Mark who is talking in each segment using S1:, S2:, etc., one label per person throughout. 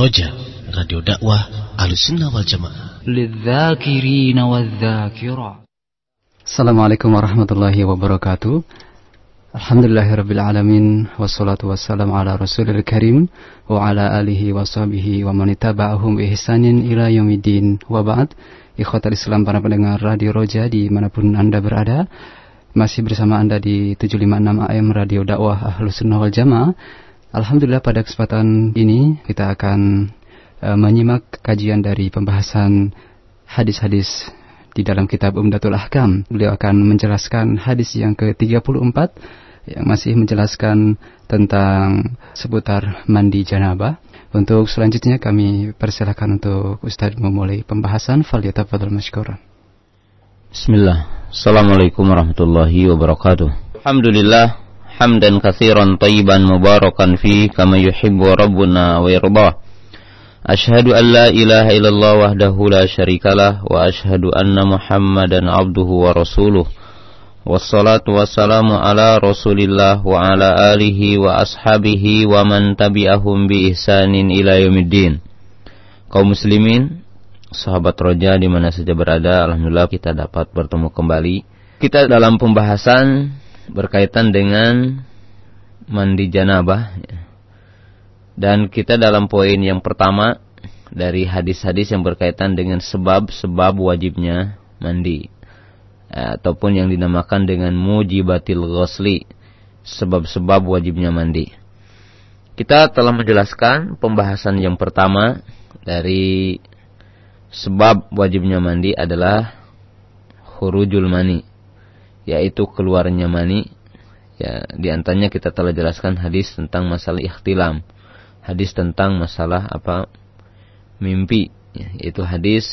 S1: Roja Radio Dakwah Alusunnah Wal Jamaah.
S2: Assalamualaikum warahmatullahi wabarakatuh. Alhamdulillahirrabbilalamin Wassalatu wassalamu ala rasulil karim Wa ala alihi wa sahbihi wa manitaba'ahum ihsanin ila yomidin Wa ba'd Ikhwatal Islam para pendengar Radio Roja di mana pun anda berada Masih bersama anda di 756 AM Radio Dakwah Ahlus Sunnah Wal Jamaah. Alhamdulillah pada kesempatan ini Kita akan eh, menyimak kajian dari pembahasan Hadis-hadis di dalam kitab Umdatul Ahkam. Beliau akan menjelaskan hadis yang ke-34 yang masih menjelaskan tentang seputar mandi janabah. Untuk selanjutnya kami persilakan untuk Ustadz memulai pembahasan. Falyatafadhal masykuran.
S3: Bismillah. Assalamualaikum warahmatullahi wabarakatuh. Alhamdulillah hamdan katsiran tayyiban mubarakan fi kama yuhibbu rabbuna wa yardah. Ashhadu an la ilaha illallah wahdahu la syarikalah wa ashhadu anna Muhammadan abduhu wa rasuluh. Wassalatu wassalamu ala Rasulillah wa ala alihi wa ashabihi wa man tabi'ahum bi ihsanin ila yaumiddin. Kaum muslimin, sahabat roja di mana saja berada, alhamdulillah kita dapat bertemu kembali. Kita dalam pembahasan berkaitan dengan mandi janabah. Dan kita dalam poin yang pertama dari hadis-hadis yang berkaitan dengan sebab-sebab wajibnya mandi. Ataupun yang dinamakan dengan mujibatil ghusli. Sebab-sebab wajibnya mandi. Kita telah menjelaskan pembahasan yang pertama dari sebab wajibnya mandi adalah khurujul mani. Yaitu keluarnya mani. Ya, di antaranya kita telah jelaskan hadis tentang masalah ikhtilam hadis tentang masalah apa mimpi ya, yaitu hadis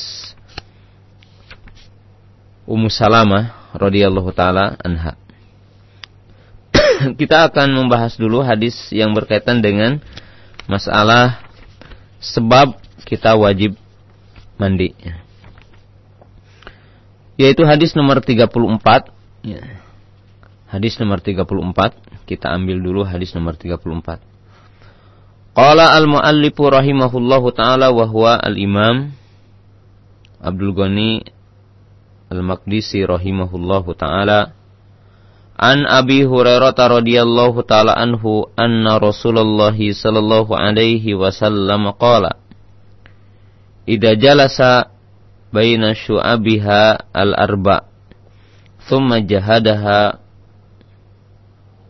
S3: Ummu Salamah radhiyallahu taala anha. Kita akan membahas dulu hadis yang berkaitan dengan masalah sebab kita wajib mandi. Yaitu hadis nomor 34 ya. Hadis nomor 34 kita ambil dulu hadis nomor 34. Qala al-muallifu rahimahullahu taala wa huwa al-imam Abdul Ghani al-Maqdisi rahimahullahu taala An Abi Hurairah radhiyallahu taala anhu anna Rasulullah sallallahu alaihi wasallam qala Idza jalasa baina syu'abiha al-arba thumma jahadaha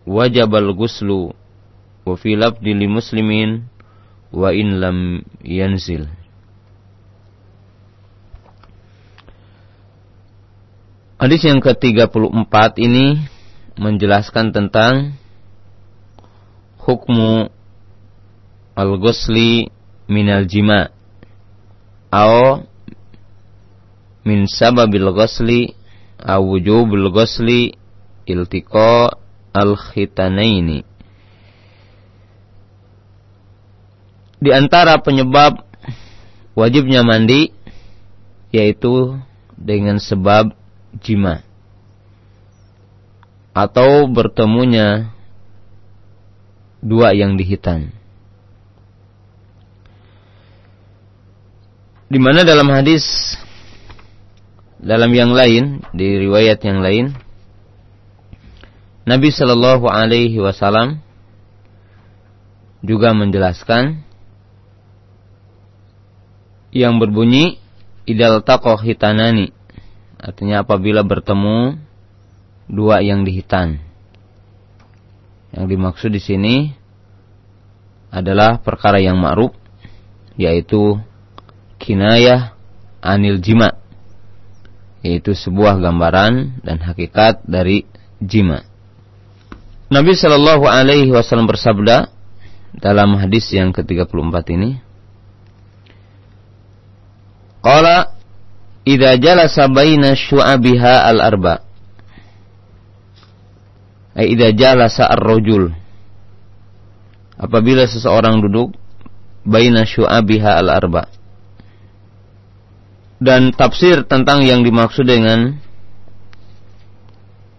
S3: wajabal ghuslu wa fi lafdi li muslimin wa Hadis yang ke-34 ini menjelaskan tentang hukmu al-ghusli minal jima atau min sababil ghusli aw wujubil ghusli iltiqa al-khitanaini di antara penyebab wajibnya mandi yaitu dengan sebab jima atau bertemunya dua yang dihitan. Di mana dalam hadis dalam yang lain di riwayat yang lain Nabi Shallallahu Alaihi Wasallam juga menjelaskan yang berbunyi idal takoh hitanani. Artinya apabila bertemu dua yang dihitan. Yang dimaksud di sini adalah perkara yang ma'ruf yaitu kinayah anil jima yaitu sebuah gambaran dan hakikat dari jima Nabi Shallallahu Alaihi Wasallam bersabda dalam hadis yang ke-34 ini, Qala idza jalasa baina syu'abiha al-arba. Ai idza jalasa ar-rajul. Apabila seseorang duduk baina syu'abiha al-arba. Dan tafsir tentang yang dimaksud dengan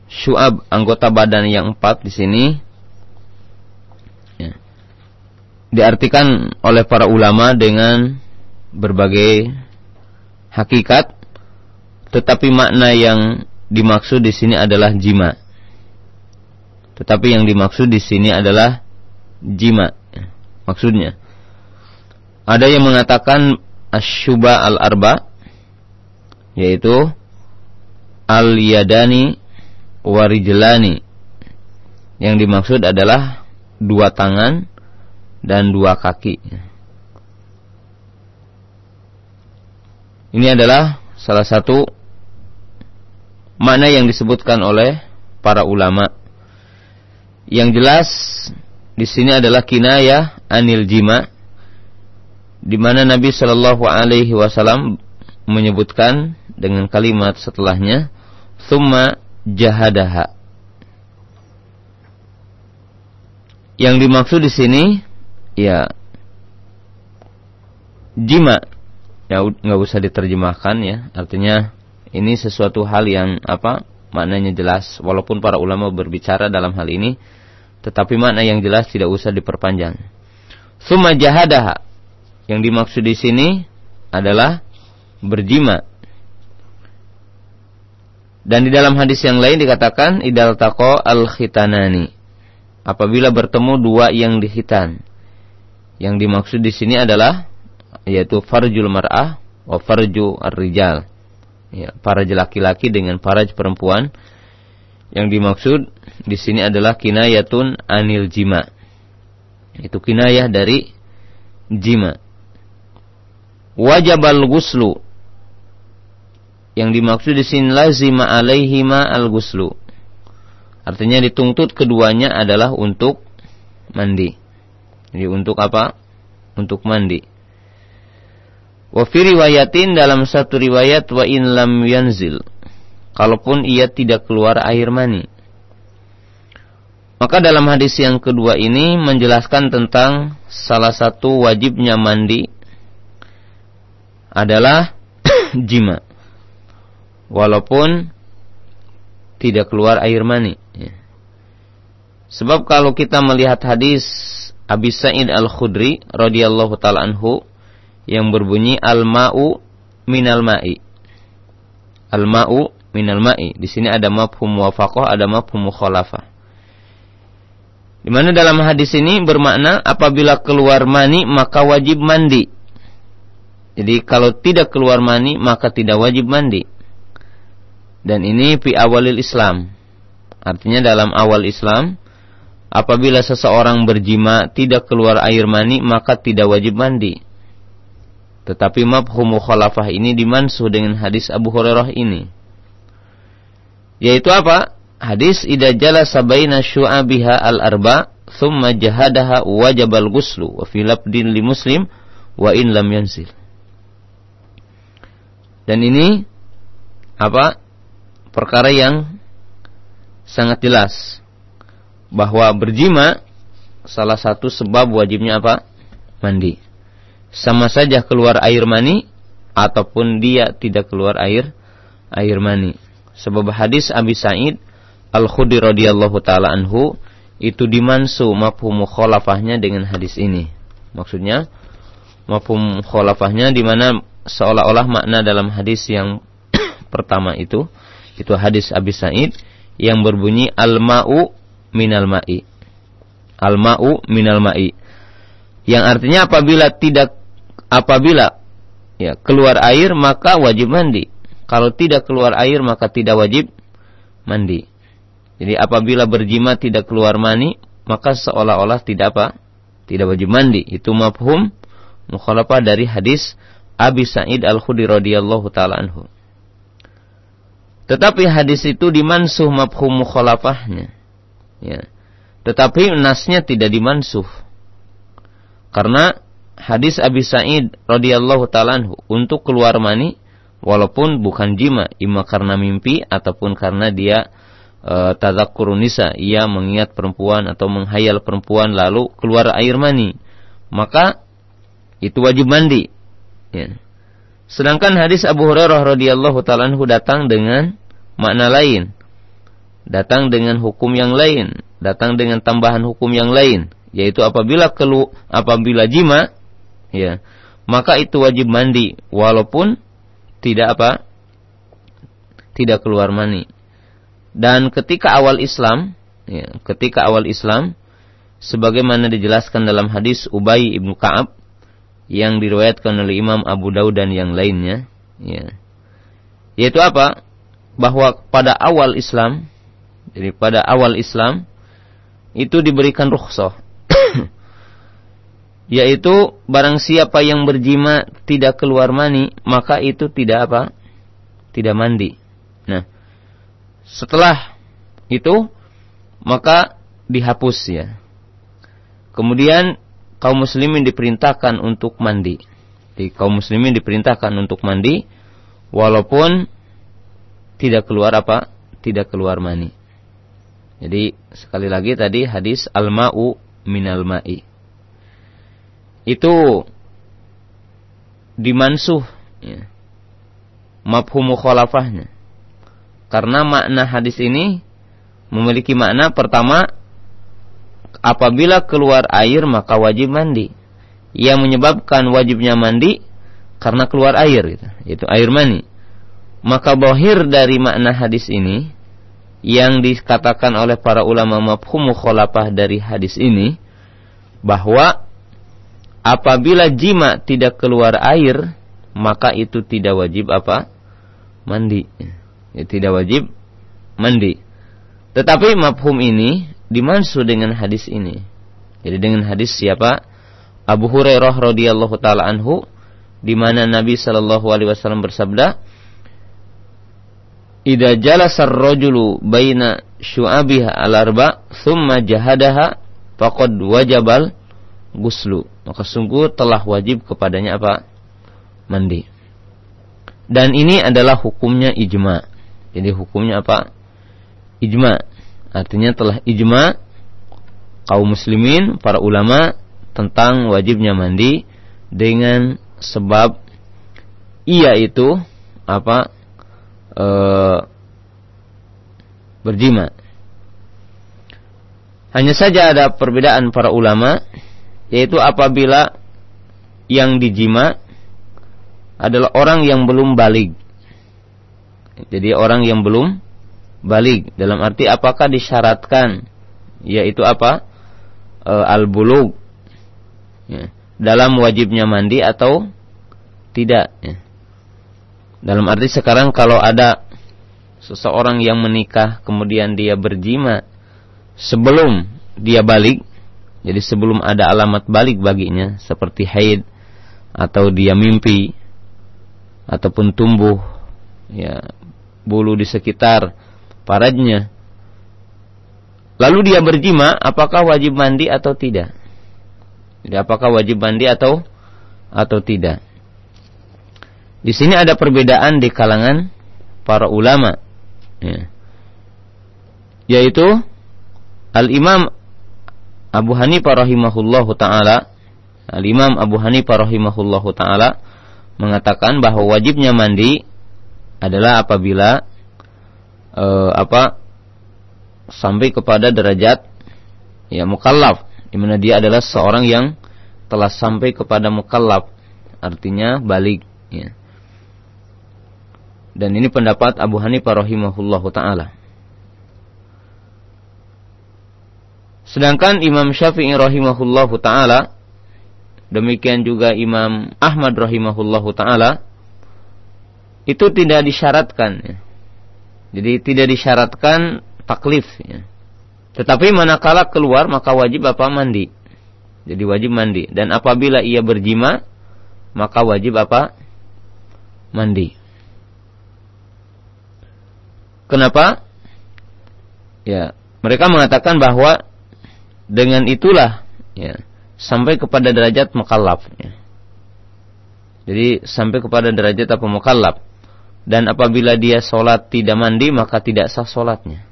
S3: syu'ab anggota badan yang empat di sini. Ya, diartikan oleh para ulama dengan berbagai hakikat tetapi makna yang dimaksud di sini adalah jima. Tetapi yang dimaksud di sini adalah jima ya, maksudnya. Ada yang mengatakan asyuba al-arba yaitu al-yadani warijlani. Yang dimaksud adalah dua tangan dan dua kaki. Ini adalah salah satu makna yang disebutkan oleh para ulama. Yang jelas di sini adalah kinayah anil jima di mana Nabi Shallallahu alaihi wasallam menyebutkan dengan kalimat setelahnya summa jahadaha. Yang dimaksud di sini ya jima. Ya nggak usah diterjemahkan ya. Artinya ini sesuatu hal yang apa maknanya jelas. Walaupun para ulama berbicara dalam hal ini tetapi makna yang jelas tidak usah diperpanjang. Suma jahadaha. Yang dimaksud di sini adalah berjima dan di dalam hadis yang lain dikatakan idal taqo al khitanani. Apabila bertemu dua yang dihitan. Yang dimaksud di sini adalah yaitu farjul mar'ah wa farju ar-rijal. Ya, para laki-laki dengan para perempuan. Yang dimaksud di sini adalah kinayatun anil jima. Itu kinayah dari jima. Wajabal guslu yang dimaksud di sini lazima alaihima al-guslu. Artinya dituntut keduanya adalah untuk mandi. Jadi untuk apa? Untuk mandi. Wa fi riwayatin dalam satu riwayat wa in lam yanzil. Kalaupun ia tidak keluar air mani. Maka dalam hadis yang kedua ini menjelaskan tentang salah satu wajibnya mandi adalah jima walaupun tidak keluar air mani. Ya. Sebab kalau kita melihat hadis Abi Sa'id Al-Khudri radhiyallahu taala anhu yang berbunyi al-ma'u minal ma'i. Al-ma'u minal ma'i. Di sini ada mafhum muwafaqah, ada mafhum mukhalafah. Di mana dalam hadis ini bermakna apabila keluar mani maka wajib mandi. Jadi kalau tidak keluar mani maka tidak wajib mandi. Dan ini fi awalil Islam. Artinya dalam awal Islam, apabila seseorang berjima tidak keluar air mani, maka tidak wajib mandi. Tetapi mafhum khalafah ini dimansuh dengan hadis Abu Hurairah ini. Yaitu apa? Hadis idza jalasa baina syu'abiha al-arba thumma jahadaha wajabal guslu wa fi labdin li muslim wa in lam yansil. Dan ini apa? Perkara yang sangat jelas bahwa berjima salah satu sebab wajibnya apa? Mandi. Sama saja keluar air mani ataupun dia tidak keluar air air mani. Sebab hadis Abi Sa'id Al-Khudri radhiyallahu taala anhu itu dimansu mafhum khalafahnya dengan hadis ini. Maksudnya mafhum khalafahnya di mana seolah-olah makna dalam hadis yang pertama itu itu hadis Abi Sa'id yang berbunyi al-ma'u minal ma'i. Al-ma'u minal ma'i. Yang artinya apabila tidak apabila ya keluar air maka wajib mandi. Kalau tidak keluar air maka tidak wajib mandi. Jadi apabila berjima tidak keluar mani maka seolah-olah tidak apa? Tidak wajib mandi. Itu mafhum mukhalafah dari hadis Abi Sa'id Al-Khudri radhiyallahu taala anhu. Tetapi hadis itu dimansuh mafhum mukhalafahnya. Ya. Tetapi nasnya tidak dimansuh. Karena hadis Abi Sa'id radhiyallahu taala untuk keluar mani walaupun bukan jima, ima karena mimpi ataupun karena dia e, tadzakurun nisa, ia mengingat perempuan atau menghayal perempuan lalu keluar air mani, maka itu wajib mandi. Ya. Sedangkan hadis Abu Hurairah radhiyallahu taala datang dengan makna lain. Datang dengan hukum yang lain, datang dengan tambahan hukum yang lain, yaitu apabila kelu apabila jima ya, maka itu wajib mandi walaupun tidak apa? tidak keluar mani. Dan ketika awal Islam, ya, ketika awal Islam sebagaimana dijelaskan dalam hadis Ubay ibnu Ka'ab yang diriwayatkan oleh Imam Abu Daud dan yang lainnya, ya. Yaitu apa? bahwa pada awal Islam, jadi pada awal Islam itu diberikan rukhsah. yaitu barang siapa yang berjima tidak keluar mani, maka itu tidak apa? Tidak mandi. Nah, setelah itu maka dihapus ya. Kemudian kaum muslimin diperintahkan untuk mandi. Jadi kaum muslimin diperintahkan untuk mandi walaupun tidak keluar apa? Tidak keluar mani. Jadi sekali lagi tadi hadis al-ma'u minal ma'i. Itu dimansuh ya. Khalafahnya. Karena makna hadis ini memiliki makna pertama apabila keluar air maka wajib mandi. Yang menyebabkan wajibnya mandi karena keluar air gitu. Itu air mani. Maka bohir dari makna hadis ini yang dikatakan oleh para ulama mafhum mukhalafah dari hadis ini bahwa apabila jima tidak keluar air maka itu tidak wajib apa? mandi. Ya, tidak wajib mandi. Tetapi mafhum ini dimansu dengan hadis ini. Jadi dengan hadis siapa? Abu Hurairah radhiyallahu taala anhu di mana Nabi sallallahu alaihi wasallam bersabda, Ida jalasa ar-rajulu baina syu'abiha al-arba thumma jahadaha faqad wajabal guslu. Maka sungguh telah wajib kepadanya apa? Mandi. Dan ini adalah hukumnya ijma. Jadi hukumnya apa? Ijma. Artinya telah ijma kaum muslimin, para ulama tentang wajibnya mandi dengan sebab ia itu apa? e, berjima. Hanya saja ada perbedaan para ulama, yaitu apabila yang dijima adalah orang yang belum balik. Jadi orang yang belum balik. Dalam arti apakah disyaratkan? Yaitu apa? E, al bulug ya, dalam wajibnya mandi atau tidak ya. Dalam arti sekarang kalau ada seseorang yang menikah kemudian dia berjima sebelum dia balik, jadi sebelum ada alamat balik baginya seperti haid atau dia mimpi ataupun tumbuh ya bulu di sekitar paradnya. Lalu dia berjima, apakah wajib mandi atau tidak? Jadi apakah wajib mandi atau atau tidak? Di sini ada perbedaan di kalangan para ulama. Ya. Yaitu Al-Imam Abu Hanifah rahimahullahu taala Al-Imam Abu Hanifah rahimahullahu taala mengatakan bahwa wajibnya mandi adalah apabila e, apa sampai kepada derajat ya mukallaf di mana dia adalah seorang yang telah sampai kepada mukallaf artinya balik ya dan ini pendapat Abu Hanifah rahimahullah taala. Sedangkan Imam Syafi'i rahimahullah taala demikian juga Imam Ahmad rahimahullah taala itu tidak disyaratkan ya. Jadi tidak disyaratkan taklif ya. Tetapi manakala keluar maka wajib apa mandi. Jadi wajib mandi dan apabila ia berjima maka wajib apa? Mandi. Kenapa? Ya, mereka mengatakan bahwa dengan itulah ya sampai kepada derajat mukallaf ya. Jadi sampai kepada derajat apa mukallaf. Dan apabila dia sholat tidak mandi maka tidak sah sholatnya.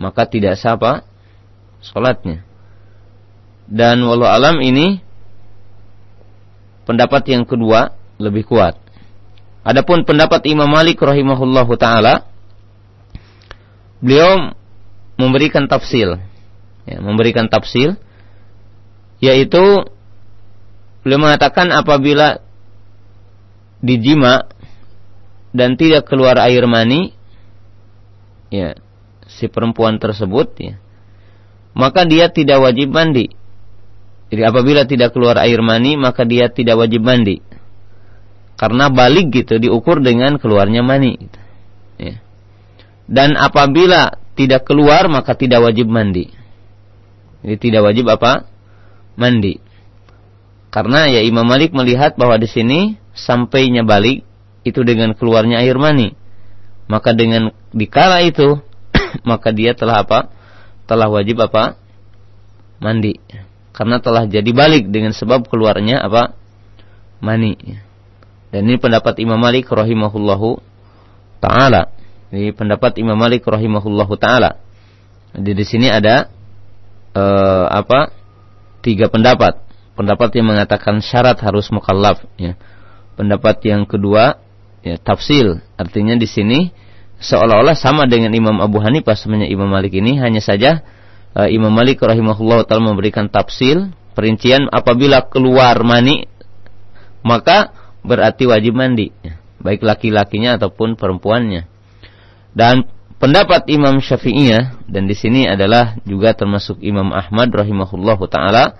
S3: Maka tidak sah apa? Sholatnya. Dan walau alam ini pendapat yang kedua lebih kuat. Adapun pendapat Imam Malik rahimahullahu taala beliau memberikan tafsil ya, memberikan tafsil yaitu beliau mengatakan apabila dijima dan tidak keluar air mani ya si perempuan tersebut ya maka dia tidak wajib mandi jadi apabila tidak keluar air mani maka dia tidak wajib mandi karena balik gitu diukur dengan keluarnya mani. Gitu. Ya. Dan apabila tidak keluar maka tidak wajib mandi. Jadi tidak wajib apa? Mandi. Karena ya Imam Malik melihat bahwa di sini sampainya balik itu dengan keluarnya air mani. Maka dengan dikala itu maka dia telah apa? Telah wajib apa? Mandi. Karena telah jadi balik dengan sebab keluarnya apa? Mani. Dan ini pendapat Imam Malik rahimahullahu taala. Ini pendapat Imam Malik rahimahullahu taala. Jadi di sini ada uh, apa? Tiga pendapat. Pendapat yang mengatakan syarat harus mukallaf ya. Pendapat yang kedua ya tafsil. Artinya di sini seolah-olah sama dengan Imam Abu Hanifah sebenarnya Imam Malik ini hanya saja uh, Imam Malik rahimahullah taala memberikan tafsil perincian apabila keluar mani maka berarti wajib mandi, baik laki-lakinya ataupun perempuannya. Dan pendapat Imam Syafi'iyah dan di sini adalah juga termasuk Imam Ahmad rahimahullahu taala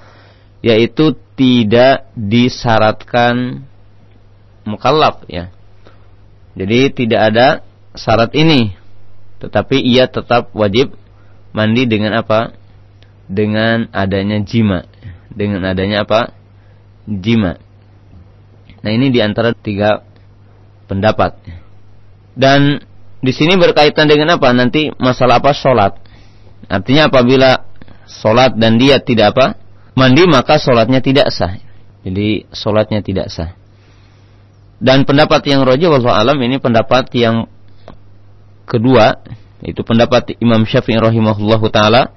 S3: yaitu tidak disyaratkan mukallaf ya. Jadi tidak ada syarat ini. Tetapi ia tetap wajib mandi dengan apa? Dengan adanya jima. Dengan adanya apa? Jima. Nah ini di antara tiga pendapat. Dan di sini berkaitan dengan apa? Nanti masalah apa? Sholat. Artinya apabila sholat dan dia tidak apa? Mandi maka sholatnya tidak sah. Jadi sholatnya tidak sah. Dan pendapat yang roja wallahu alam ini pendapat yang kedua itu pendapat Imam Syafi'i rahimahullahu taala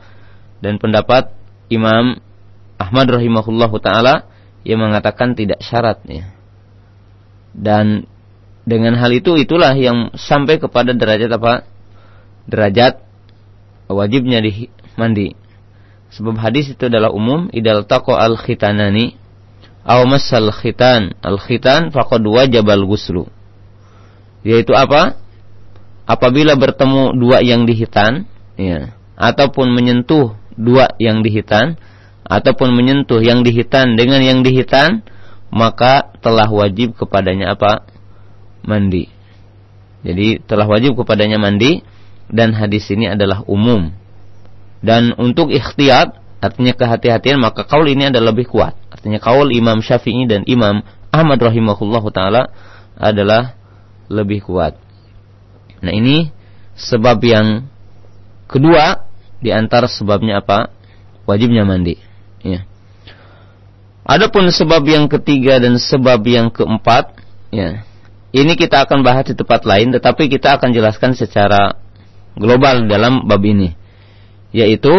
S3: dan pendapat Imam Ahmad rahimahullahu taala yang mengatakan tidak syarat ya. Dan dengan hal itu itulah yang sampai kepada derajat apa? Derajat wajibnya di mandi. Sebab hadis itu adalah umum idal taqo al khitanani aw masal khitan al khitan faqad wajabal guslu. Yaitu apa? Apabila bertemu dua yang dihitan, ya, ataupun menyentuh dua yang dihitan, ataupun menyentuh yang dihitan dengan yang dihitan, maka telah wajib kepadanya apa? Mandi. Jadi telah wajib kepadanya mandi dan hadis ini adalah umum. Dan untuk ikhtiyat artinya kehati-hatian maka kaul ini adalah lebih kuat. Artinya kaul Imam Syafi'i dan Imam Ahmad rahimahullah taala adalah lebih kuat. Nah ini sebab yang kedua di antara sebabnya apa? Wajibnya mandi. Ya. Adapun sebab yang ketiga dan sebab yang keempat, ya, ini kita akan bahas di tempat lain, tetapi kita akan jelaskan secara global dalam bab ini, yaitu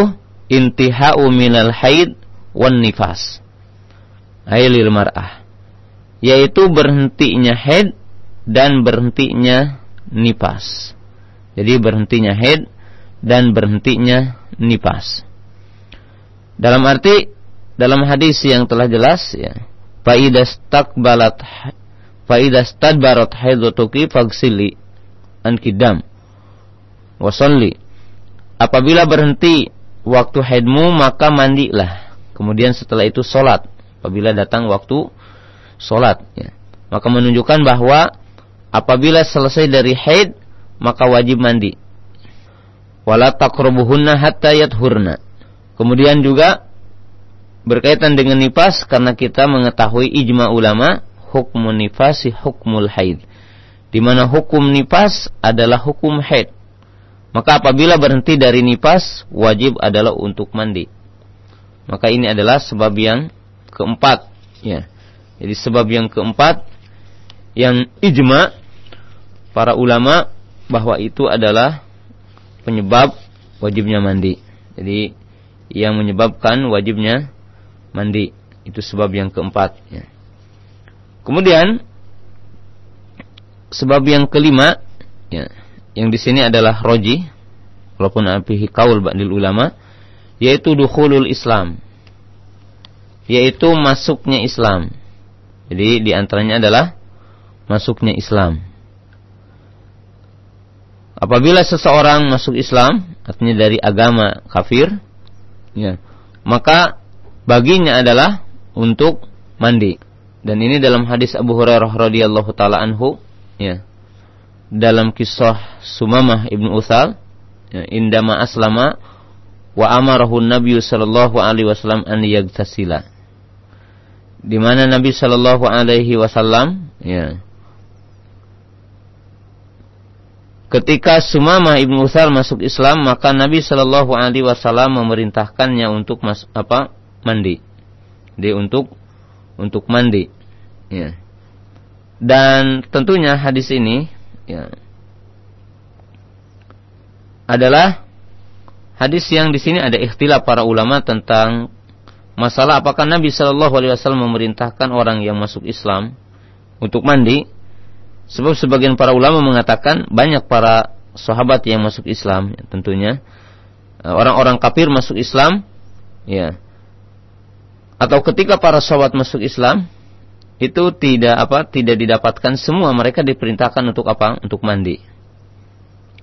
S3: intihau minal haid wan nifas, ailil mar'ah, yaitu berhentinya haid dan berhentinya nifas. Jadi berhentinya haid dan berhentinya nifas. Dalam arti dalam hadis yang telah jelas ya faidas takbalat faidas tadbarat haidatuki fagsili an kidam wasalli apabila berhenti waktu haidmu maka mandilah kemudian setelah itu solat apabila datang waktu solat ya. maka menunjukkan bahwa apabila selesai dari haid maka wajib mandi wala hatta yathurna kemudian juga berkaitan dengan nifas karena kita mengetahui ijma ulama hukum nifasi hukmul haid di mana hukum nifas adalah hukum haid Maka apabila berhenti dari nipas, wajib adalah untuk mandi. Maka ini adalah sebab yang keempat. Ya. Jadi sebab yang keempat yang ijma para ulama bahwa itu adalah penyebab wajibnya mandi. Jadi yang menyebabkan wajibnya mandi itu sebab yang keempat. Ya. Kemudian sebab yang kelima, ya, yang di sini adalah roji, walaupun apihi kaul ba'dil ulama, yaitu dukhulul Islam, yaitu masuknya Islam. Jadi di antaranya adalah masuknya Islam. Apabila seseorang masuk Islam, artinya dari agama kafir, ya, maka baginya adalah untuk mandi. Dan ini dalam hadis Abu Hurairah radhiyallahu taala anhu, ya. Dalam kisah Sumamah ibnu Utsal, ya, indama aslama wa amarahu Nabi sallallahu alaihi wasallam an yagtasila. Di mana Nabi sallallahu alaihi wasallam, ya, Ketika Sumamah ibnu Utsal masuk Islam, maka Nabi Shallallahu Alaihi Wasallam memerintahkannya untuk mas, apa mandi, dia untuk untuk mandi. Ya. Dan tentunya hadis ini ya, adalah hadis yang di sini ada ikhtilaf para ulama tentang masalah apakah Nabi Shallallahu Alaihi Wasallam memerintahkan orang yang masuk Islam untuk mandi? Sebab sebagian para ulama mengatakan banyak para sahabat yang masuk Islam ya, tentunya. Eh, orang-orang kafir masuk Islam ya. Atau ketika para sahabat masuk Islam itu tidak apa tidak didapatkan semua. Mereka diperintahkan untuk apa? Untuk mandi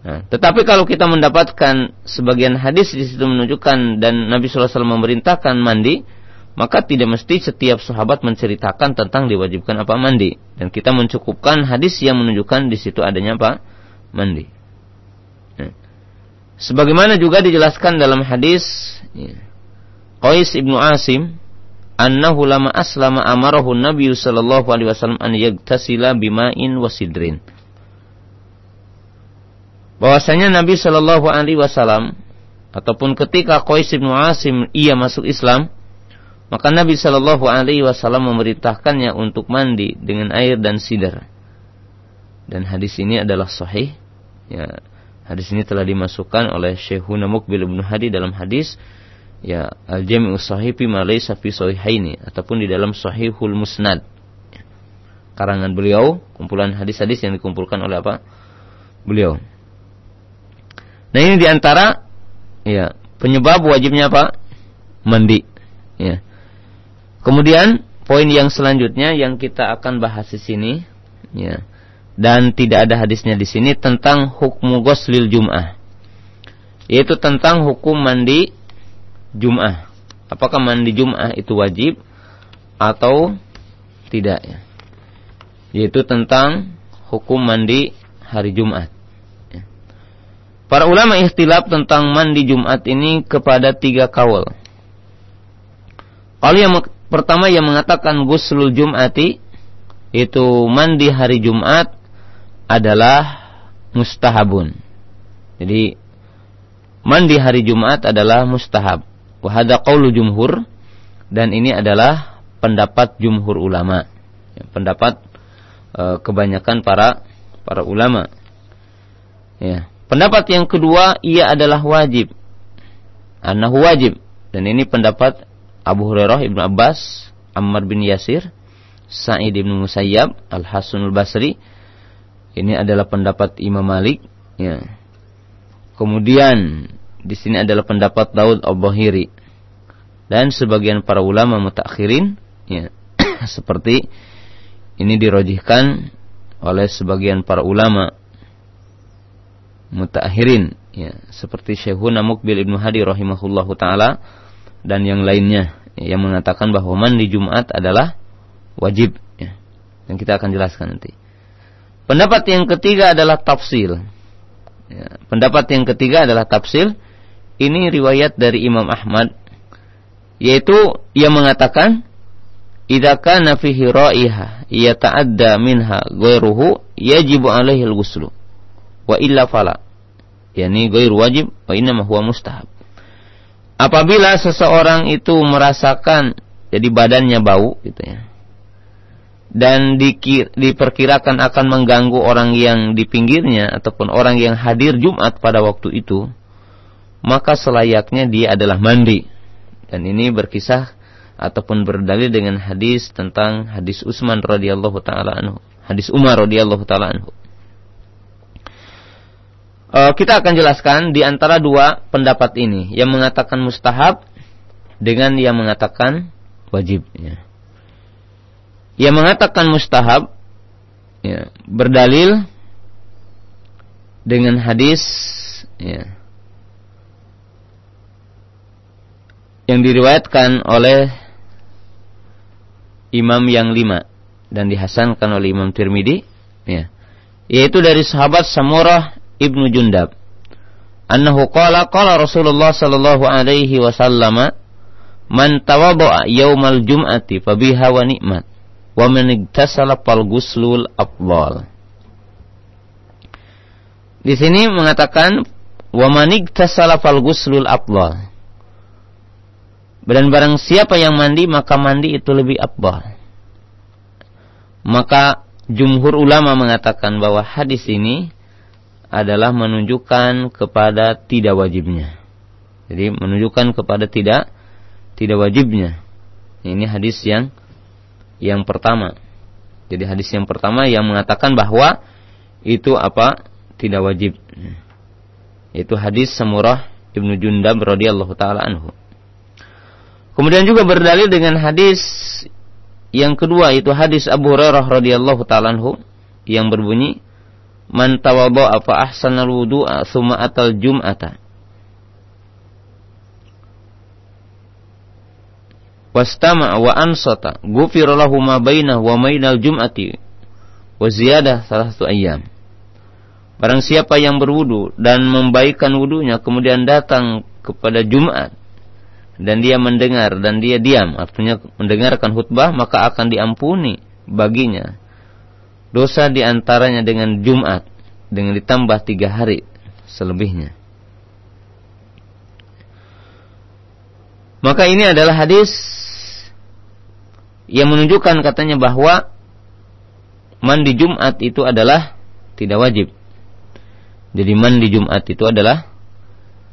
S3: nah, tetapi kalau kita mendapatkan sebagian hadis di situ menunjukkan dan Nabi SAW memerintahkan mandi maka tidak mesti setiap sahabat menceritakan tentang diwajibkan apa mandi dan kita mencukupkan hadis yang menunjukkan di situ adanya apa mandi. Ya. Sebagaimana juga dijelaskan dalam hadis ya, Qais ibnu Asim annahu lama aslama amarahu Nabi sallallahu alaihi wasallam an yagtasila bima'in wasidrin. Bahwasanya Nabi sallallahu alaihi wasallam ataupun ketika Qais ibnu Asim ia masuk Islam maka Nabi Shallallahu Alaihi Wasallam memerintahkannya untuk mandi dengan air dan sidar. Dan hadis ini adalah sahih. Ya, hadis ini telah dimasukkan oleh Syekhuna Mukbil bin Hadi dalam hadis ya Al-Jami'us Sahih fi ma laysa fi ataupun di dalam Sahihul Musnad. Karangan beliau, kumpulan hadis-hadis yang dikumpulkan oleh apa? Beliau. Nah, ini di antara ya penyebab wajibnya apa? Mandi. Ya. Kemudian poin yang selanjutnya yang kita akan bahas di sini, ya, dan tidak ada hadisnya di sini tentang hukum ghuslil jum'ah, yaitu tentang hukum mandi jum'ah. Apakah mandi jum'ah itu wajib atau tidak? Ya. Yaitu tentang hukum mandi hari Jumat. Para ulama ikhtilaf tentang mandi Jumat ini kepada tiga kawal. Kalau yang Pertama yang mengatakan guslul jum'ati itu mandi hari Jumat adalah mustahabun. Jadi mandi hari Jumat adalah mustahab. Wahada qawlu jumhur dan ini adalah pendapat jumhur ulama. Ya, pendapat e, kebanyakan para para ulama. Ya. Pendapat yang kedua ia adalah wajib. Anahu wajib dan ini pendapat Abu Hurairah, Ibnu Abbas, Ammar bin Yasir, Sa'id bin Musayyab, Al-Hasanul Basri. Ini adalah pendapat Imam Malik, ya. Kemudian di sini adalah pendapat Daud Al-Bahiri dan sebagian para ulama mutakhirin ya seperti ini dirojihkan oleh sebagian para ulama mutakhirin ya seperti Syekhuna Mukbil Ibnu Hadi rahimahullahu taala dan yang lainnya yang mengatakan bahwa mandi Jumat adalah wajib ya. Dan kita akan jelaskan nanti. Pendapat yang ketiga adalah tafsil. Ya, pendapat yang ketiga adalah tafsil. Ini riwayat dari Imam Ahmad yaitu ia mengatakan idza kana fihi ra'iha yata'adda minha ghairuhu yajibu alaihi al-ghuslu wa illa fala yakni goir wajib wa inna huwa mustahab. Apabila seseorang itu merasakan jadi badannya bau gitu ya. Dan diperkirakan akan mengganggu orang yang di pinggirnya ataupun orang yang hadir Jumat pada waktu itu, maka selayaknya dia adalah mandi. Dan ini berkisah ataupun berdalil dengan hadis tentang hadis Utsman radhiyallahu taala anhu, hadis Umar radhiyallahu taala anhu. Uh, kita akan jelaskan di antara dua pendapat ini yang mengatakan mustahab dengan yang mengatakan wajib. Ya. Yang mengatakan mustahab ya, berdalil dengan hadis ya, yang diriwayatkan oleh imam yang lima dan dihasankan oleh Imam Tirmidzi ya yaitu dari sahabat Samurah ibnu Jundab annahu qala qala Rasulullah sallallahu alaihi wasallam Man tawadha'a yaumal jum'ati fabiha wa ni'mat wa man igtasala fal guslul afdal. Di sini mengatakan wa man igtasala fal guslul afdal. Dan barang siapa yang mandi maka mandi itu lebih afdal. Maka jumhur ulama mengatakan bahwa hadis ini adalah menunjukkan kepada tidak wajibnya. Jadi menunjukkan kepada tidak tidak wajibnya. Ini hadis yang yang pertama. Jadi hadis yang pertama yang mengatakan bahwa itu apa? Tidak wajib. Itu hadis Samurah Ibnu Jundab radhiyallahu taala anhu. Kemudian juga berdalil dengan hadis yang kedua itu hadis Abu Hurairah radhiyallahu taala anhu yang berbunyi Man tawadda'a fa ahsanal wudu'a tsumma atal jum'ata. Wastama wa ansata ghufira lahu ma wa bainal jum'ati wa ziyadah salah satu ayam Barang siapa yang berwudu dan membaikkan wudunya kemudian datang kepada Jumat dan dia mendengar dan dia diam artinya mendengarkan khutbah maka akan diampuni baginya dosa di antaranya dengan Jumat dengan ditambah tiga hari selebihnya. Maka ini adalah hadis yang menunjukkan katanya bahwa mandi Jumat itu adalah tidak wajib. Jadi mandi Jumat itu adalah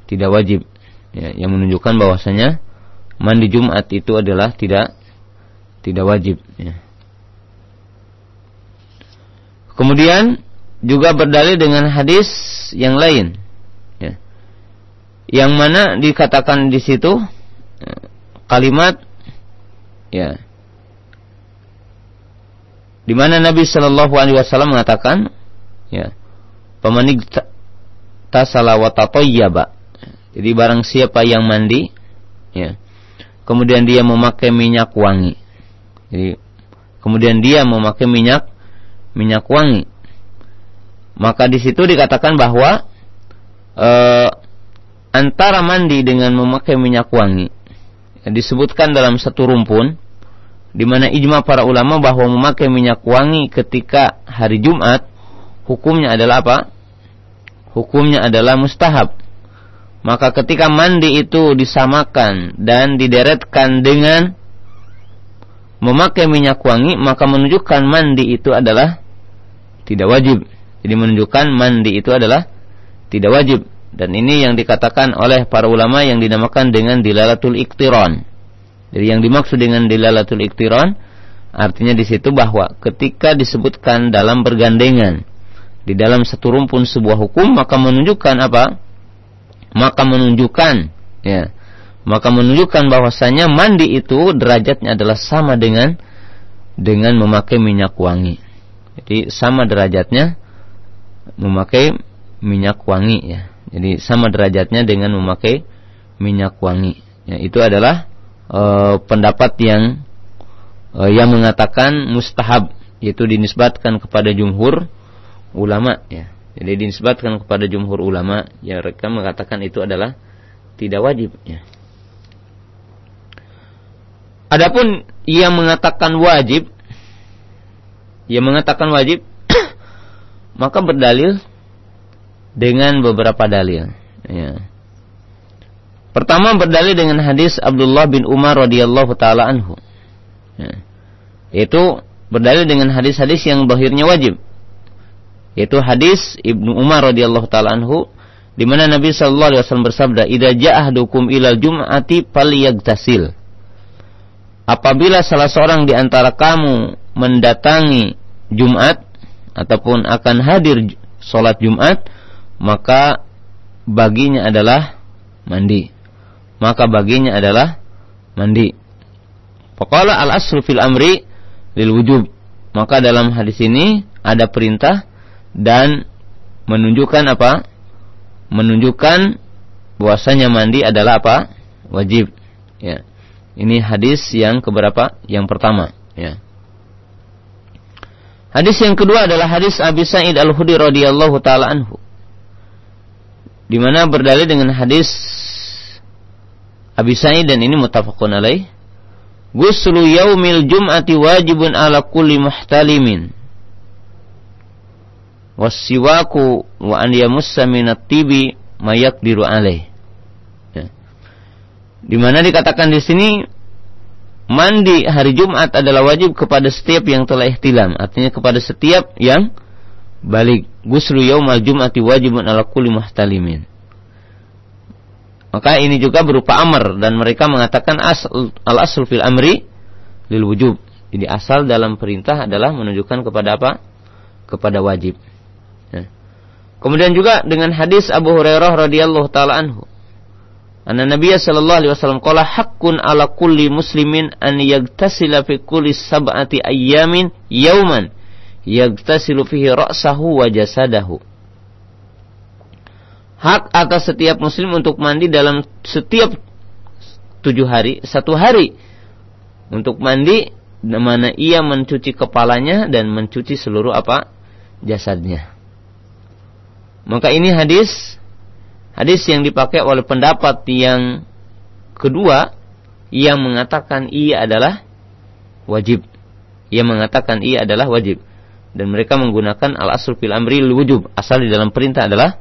S3: tidak wajib. Ya, yang menunjukkan bahwasanya mandi Jumat itu adalah tidak tidak wajib. Ya. Kemudian juga berdalil dengan hadis yang lain, ya. yang mana dikatakan di situ ya, kalimat ya di mana Nabi Shallallahu Alaihi Wasallam mengatakan, ya, pemanik tasala wa Jadi barang siapa yang mandi, ya, kemudian dia memakai minyak wangi. Jadi kemudian dia memakai minyak minyak wangi. Maka di situ dikatakan bahwa e, antara mandi dengan memakai minyak wangi ya, disebutkan dalam satu rumpun di mana ijma para ulama bahwa memakai minyak wangi ketika hari Jumat hukumnya adalah apa? Hukumnya adalah mustahab. Maka ketika mandi itu disamakan dan dideretkan dengan memakai minyak wangi, maka menunjukkan mandi itu adalah tidak wajib. Jadi menunjukkan mandi itu adalah tidak wajib. Dan ini yang dikatakan oleh para ulama yang dinamakan dengan dilalatul iktiron. Jadi yang dimaksud dengan dilalatul iktiran artinya di situ bahwa ketika disebutkan dalam bergandengan di dalam satu rumpun sebuah hukum maka menunjukkan apa? Maka menunjukkan ya. Maka menunjukkan bahwasanya mandi itu derajatnya adalah sama dengan dengan memakai minyak wangi. Jadi sama derajatnya memakai minyak wangi ya. Jadi sama derajatnya dengan memakai minyak wangi. Ya, itu adalah e, pendapat yang e, yang mengatakan mustahab yaitu dinisbatkan kepada jumhur ulama ya. Jadi dinisbatkan kepada jumhur ulama yang mereka mengatakan itu adalah tidak wajib ya. Adapun yang mengatakan wajib yang mengatakan wajib maka berdalil dengan beberapa dalil. Ya. Pertama berdalil dengan hadis Abdullah bin Umar radhiyallahu taala anhu. Ya. Itu berdalil dengan hadis-hadis yang bahirnya wajib. Yaitu hadis Ibnu Umar radhiyallahu taala anhu di mana Nabi sallallahu alaihi wasallam bersabda, "Idza ja'ahdukum ilal jum'ati falyagtasil." Apabila salah seorang di antara kamu mendatangi Jumat ataupun akan hadir sholat Jumat, maka baginya adalah mandi. Maka baginya adalah mandi. Pokoknya al aslu fil amri lil wujub. Maka dalam hadis ini ada perintah dan menunjukkan apa? Menunjukkan bahwasanya mandi adalah apa? Wajib. Ya. Ini hadis yang keberapa? Yang pertama, ya. Hadis yang kedua adalah hadis Abi Sa'id Al-Khudri radhiyallahu taala anhu. Di mana berdalil dengan hadis Abi Sa'id dan ini muttafaqun alaih. Guslu yaumil jum'ati wajibun ala kulli muhtalimin. Wasiwaku wa an yamussa minat tibi mayakdiru alaih. Ya. Di mana dikatakan di sini mandi hari Jumat adalah wajib kepada setiap yang telah ihtilam, artinya kepada setiap yang balik. Guslu yaumal jum'ati wajibun ala kulli muhtalimin. Maka ini juga berupa amr dan mereka mengatakan asal, al asl fil amri lil wujub. Jadi asal dalam perintah adalah menunjukkan kepada apa? Kepada wajib. Ya. Kemudian juga dengan hadis Abu Hurairah radhiyallahu taala anhu Anna Nabi sallallahu alaihi wasallam qala haqqun ala kulli muslimin an yagtasila fi kulli sab'ati ayyamin yauman yagtasilu fihi ra'sahu wa jasadahu. Hak atas setiap muslim untuk mandi dalam setiap tujuh hari, satu hari untuk mandi di mana ia mencuci kepalanya dan mencuci seluruh apa jasadnya. Maka ini hadis Hadis yang dipakai oleh pendapat yang kedua yang mengatakan ia adalah wajib. Ia mengatakan ia adalah wajib. Dan mereka menggunakan al-asl fil amri wujub. Asal di dalam perintah adalah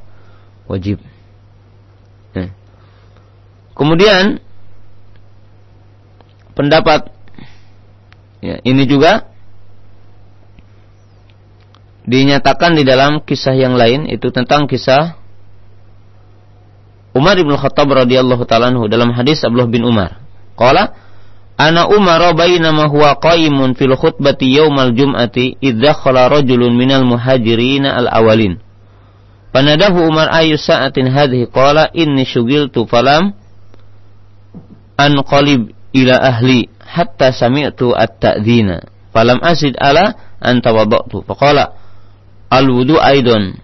S3: wajib. Nah. Kemudian pendapat ya, ini juga dinyatakan di dalam kisah yang lain itu tentang kisah Umar bin Khattab radhiyallahu taala dalam hadis Abdullah bin Umar. Qala Ana Umar bainama huwa qa'imun fil khutbati yaumal jum'ati idza khala rajulun minal muhajirin al awalin. Panadahu Umar ayu sa'atin hadhihi qala inni syugiltu falam anqalib ila ahli hatta sami'tu at-ta'dhina falam asid ala an tawaddatu faqala al wudu aidon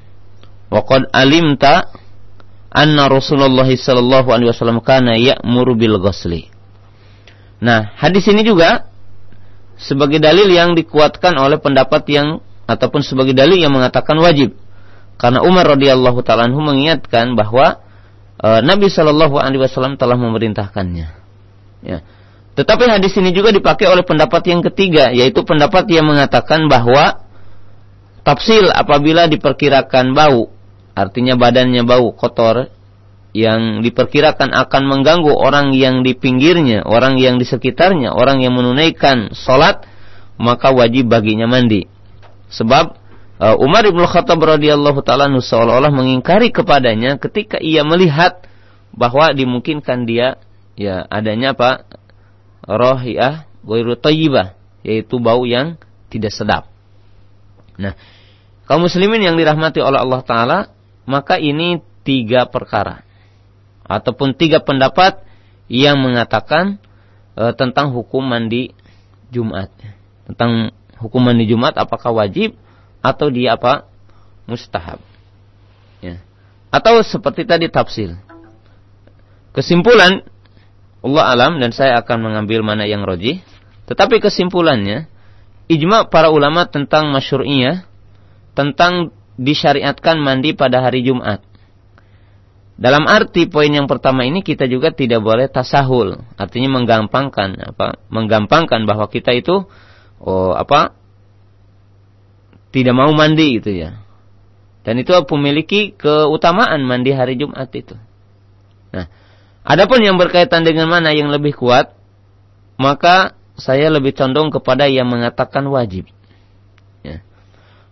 S3: wa qad alimta anna Rasulullah sallallahu alaihi wasallam kana ya'muru bil ghusli. Nah, hadis ini juga sebagai dalil yang dikuatkan oleh pendapat yang ataupun sebagai dalil yang mengatakan wajib. Karena Umar radhiyallahu taala mengingatkan bahwa e, Nabi sallallahu alaihi wasallam telah memerintahkannya. Ya. Tetapi hadis ini juga dipakai oleh pendapat yang ketiga, yaitu pendapat yang mengatakan bahwa tafsil apabila diperkirakan bau artinya badannya bau kotor yang diperkirakan akan mengganggu orang yang di pinggirnya, orang yang di sekitarnya, orang yang menunaikan sholat, maka wajib baginya mandi. Sebab uh, Umar ibn Khattab radhiyallahu taala seolah-olah mengingkari kepadanya ketika ia melihat bahwa dimungkinkan dia ya adanya apa rohiyah ghairu thayyibah yaitu bau yang tidak sedap. Nah, kaum muslimin yang dirahmati oleh Allah taala maka ini tiga perkara ataupun tiga pendapat yang mengatakan e, tentang hukum mandi Jumat. Tentang hukum mandi Jumat apakah wajib atau dia apa? mustahab. Ya. Atau seperti tadi tafsir. Kesimpulan Allah alam dan saya akan mengambil mana yang roji. Tetapi kesimpulannya ijma para ulama tentang masyru'iyah tentang disyariatkan mandi pada hari Jumat. Dalam arti poin yang pertama ini kita juga tidak boleh tasahul, artinya menggampangkan apa? Menggampangkan bahwa kita itu oh apa? tidak mau mandi gitu ya. Dan itu memiliki keutamaan mandi hari Jumat itu. Nah, adapun yang berkaitan dengan mana yang lebih kuat, maka saya lebih condong kepada yang mengatakan wajib.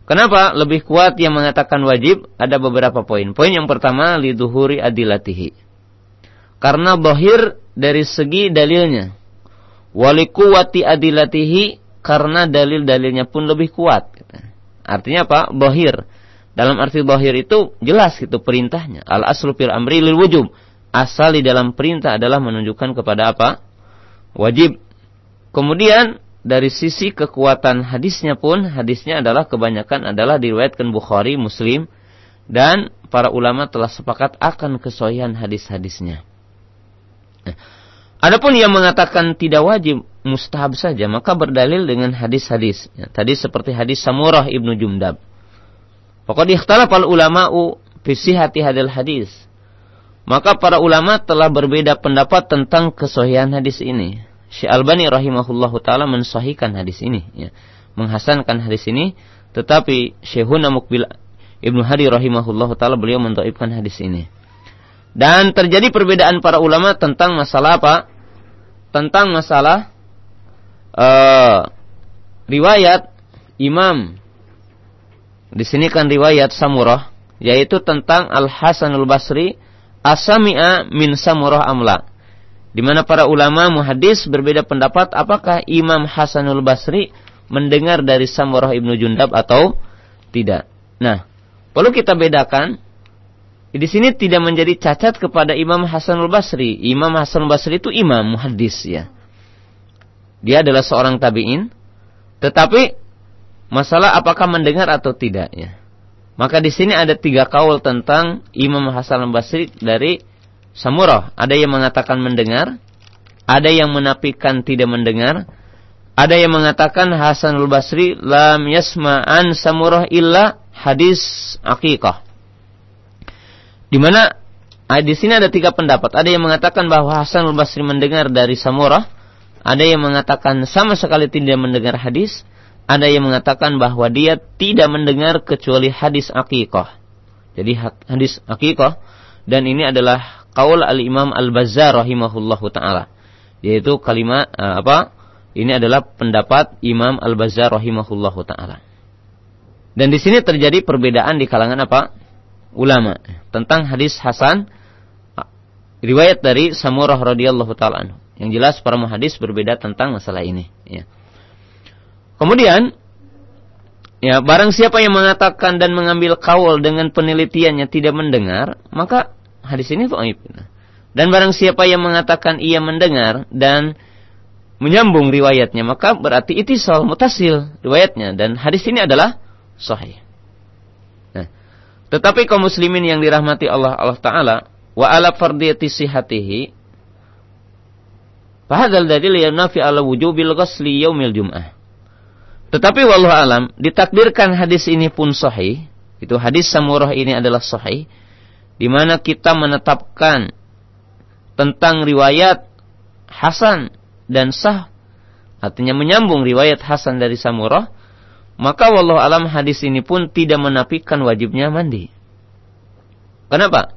S3: Kenapa lebih kuat yang mengatakan wajib? Ada beberapa poin. Poin yang pertama, liduhuri adilatihi. Karena bohir dari segi dalilnya. Walikuwati adilatihi karena dalil-dalilnya pun lebih kuat. Artinya apa? Bohir. Dalam arti bohir itu jelas itu perintahnya. Al aslu fil amri lil wujub. Asal di dalam perintah adalah menunjukkan kepada apa? Wajib. Kemudian dari sisi kekuatan hadisnya pun hadisnya adalah kebanyakan adalah diriwayatkan Bukhari, Muslim dan para ulama telah sepakat akan kesohihan hadis-hadisnya. Nah, adapun yang mengatakan tidak wajib mustahab saja, maka berdalil dengan hadis-hadis. Ya, tadi seperti hadis Samurah ibnu Jumdab. Pokoknya ikhtalaf al ulama'u hati hadal hadis. Maka para ulama telah berbeda pendapat tentang kesohian hadis ini. Syekh Albani rahimahullahu taala mensahihkan hadis ini, ya. menghasankan hadis ini, tetapi Syekhuna Mukbil Ibnu Hadi rahimahullahu taala beliau mendoibkan hadis ini. Dan terjadi perbedaan para ulama tentang masalah apa? Tentang masalah uh, riwayat Imam di sini kan riwayat Samurah yaitu tentang Al Hasanul Basri asami'a min Samurah amla. Di mana para ulama muhadis berbeda pendapat apakah Imam Hasanul Basri mendengar dari Samurah Ibnu Jundab atau tidak. Nah, perlu kita bedakan di sini tidak menjadi cacat kepada Imam Hasanul Basri. Imam Hasanul Basri itu imam muhadis ya. Dia adalah seorang tabi'in. Tetapi masalah apakah mendengar atau tidak ya. Maka di sini ada tiga kaul tentang Imam Hasan al-Basri dari Samurah. Ada yang mengatakan mendengar, ada yang menafikan tidak mendengar, ada yang mengatakan Hasan al-Basri lam yasma'an Samurah illa hadis akikah. Di mana ah, di sini ada tiga pendapat. Ada yang mengatakan bahwa Hasan al-Basri mendengar dari Samurah, ada yang mengatakan sama sekali tidak mendengar hadis. Ada yang mengatakan bahwa dia tidak mendengar kecuali hadis akikah. Jadi hadis akikah. Dan ini adalah kaul al-imam al-Bazzar rahimahullahu ta'ala. Yaitu kalimat uh, apa? Ini adalah pendapat Imam Al-Bazzar rahimahullahu taala. Dan di sini terjadi perbedaan di kalangan apa? Ulama tentang hadis Hasan riwayat dari Samurah radhiyallahu taala. Yang jelas para muhadis berbeda tentang masalah ini. Ya. Kemudian, ya barang siapa yang mengatakan dan mengambil kawal dengan penelitiannya tidak mendengar, maka hadis ini dhaif. Dan barang siapa yang mengatakan ia mendengar dan menyambung riwayatnya, maka berarti itisal mutasil riwayatnya dan hadis ini adalah sahih. Nah, tetapi kaum muslimin yang dirahmati Allah Allah taala wa ala fardiyati sihatihi Fahadal dalil nafi ala wujubil ghasli yaumil jum'ah. Tetapi wallahu alam, ditakdirkan hadis ini pun sahih. Itu hadis Samurah ini adalah sahih. Di mana kita menetapkan tentang riwayat Hasan dan sah. Artinya menyambung riwayat Hasan dari Samurah. Maka wallahu alam hadis ini pun tidak menafikan wajibnya mandi. Kenapa?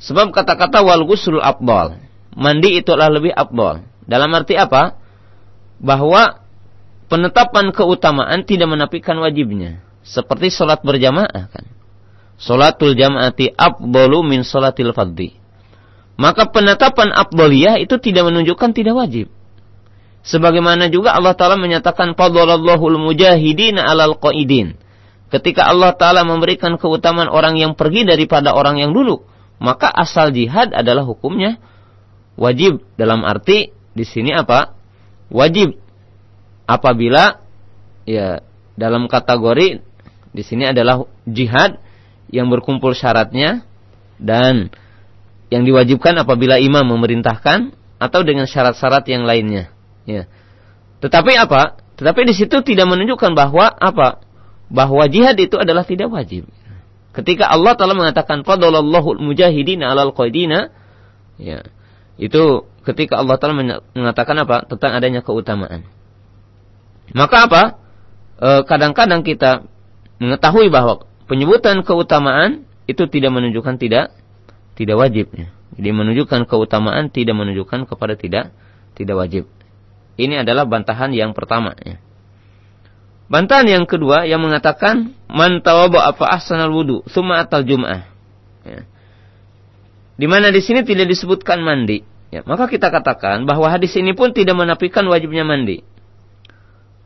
S3: Sebab kata-kata wal ghusl abdal. Mandi itu adalah lebih abdal. Dalam arti apa? Bahwa penetapan keutamaan tidak menafikan wajibnya. Seperti sholat berjamaah kan. Sholatul jama'ati abdolu min sholatil fadli. Maka penetapan abdoliyah itu tidak menunjukkan tidak wajib. Sebagaimana juga Allah Ta'ala menyatakan Fadlallahul mujahidin alal qaidin. Ketika Allah Ta'ala memberikan keutamaan orang yang pergi daripada orang yang dulu. Maka asal jihad adalah hukumnya wajib. Dalam arti di sini apa? Wajib apabila ya dalam kategori di sini adalah jihad yang berkumpul syaratnya dan yang diwajibkan apabila imam memerintahkan atau dengan syarat-syarat yang lainnya. Ya. Tetapi apa? Tetapi di situ tidak menunjukkan bahwa apa? Bahwa jihad itu adalah tidak wajib. Ketika Allah telah mengatakan fadlallahu mujahidina alal qaidina ya. Itu ketika Allah Ta'ala mengatakan apa? Tentang adanya keutamaan. Maka apa? E, kadang-kadang e, kita mengetahui bahwa penyebutan keutamaan itu tidak menunjukkan tidak tidak wajib. Jadi menunjukkan keutamaan tidak menunjukkan kepada tidak tidak wajib. Ini adalah bantahan yang pertama. Ya. Bantahan yang kedua yang mengatakan man tawaba apa ahsanal wudu summa atal jum'ah. Ya. Di mana di sini tidak disebutkan mandi. Ya, maka kita katakan bahwa hadis ini pun tidak menafikan wajibnya mandi.